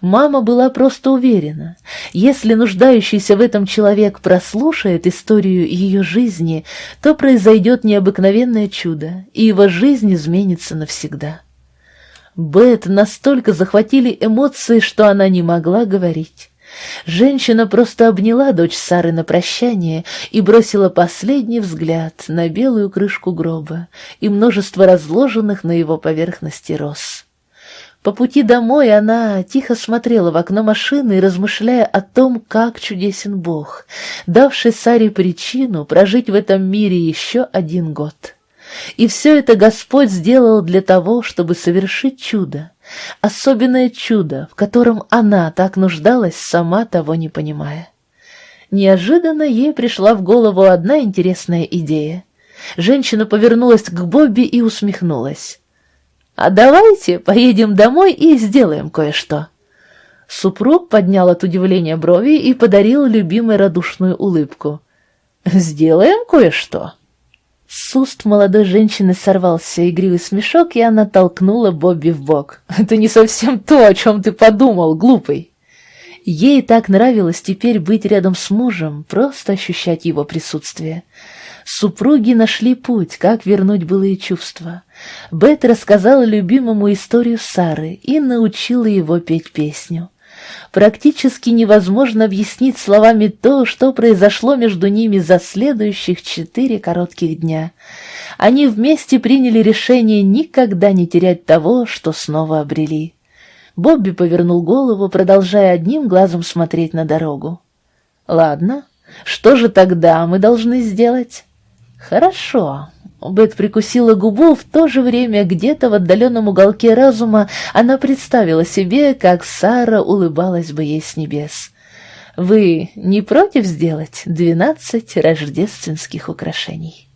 [SPEAKER 2] Мама была просто уверена, если нуждающийся в этом человек прослушает историю ее жизни, то произойдет необыкновенное чудо, и его жизнь изменится навсегда. Бет настолько захватили эмоции, что она не могла говорить. Женщина просто обняла дочь Сары на прощание и бросила последний взгляд на белую крышку гроба и множество разложенных на его поверхности роз. По пути домой она тихо смотрела в окно машины, размышляя о том, как чудесен Бог, давший Саре причину прожить в этом мире еще один год. И все это Господь сделал для того, чтобы совершить чудо, особенное чудо, в котором она так нуждалась, сама того не понимая. Неожиданно ей пришла в голову одна интересная идея. Женщина повернулась к Бобби и усмехнулась. А давайте поедем домой и сделаем кое-что. Супруг поднял от удивления брови и подарил любимой радушную улыбку. «Сделаем кое-что?» С уст молодой женщины сорвался игривый смешок, и она толкнула Бобби в бок. «Это не совсем то, о чем ты подумал, глупый!» Ей так нравилось теперь быть рядом с мужем, просто ощущать его присутствие. Супруги нашли путь, как вернуть былые чувства. Бет рассказала любимому историю Сары и научила его петь песню. Практически невозможно объяснить словами то, что произошло между ними за следующих четыре коротких дня. Они вместе приняли решение никогда не терять того, что снова обрели. Бобби повернул голову, продолжая одним глазом смотреть на дорогу. «Ладно, что же тогда мы должны сделать?» «Хорошо, Бет прикусила губу, в то же время где-то в отдаленном уголке разума она представила себе, как Сара улыбалась бы ей с небес. «Вы не против сделать двенадцать рождественских украшений?»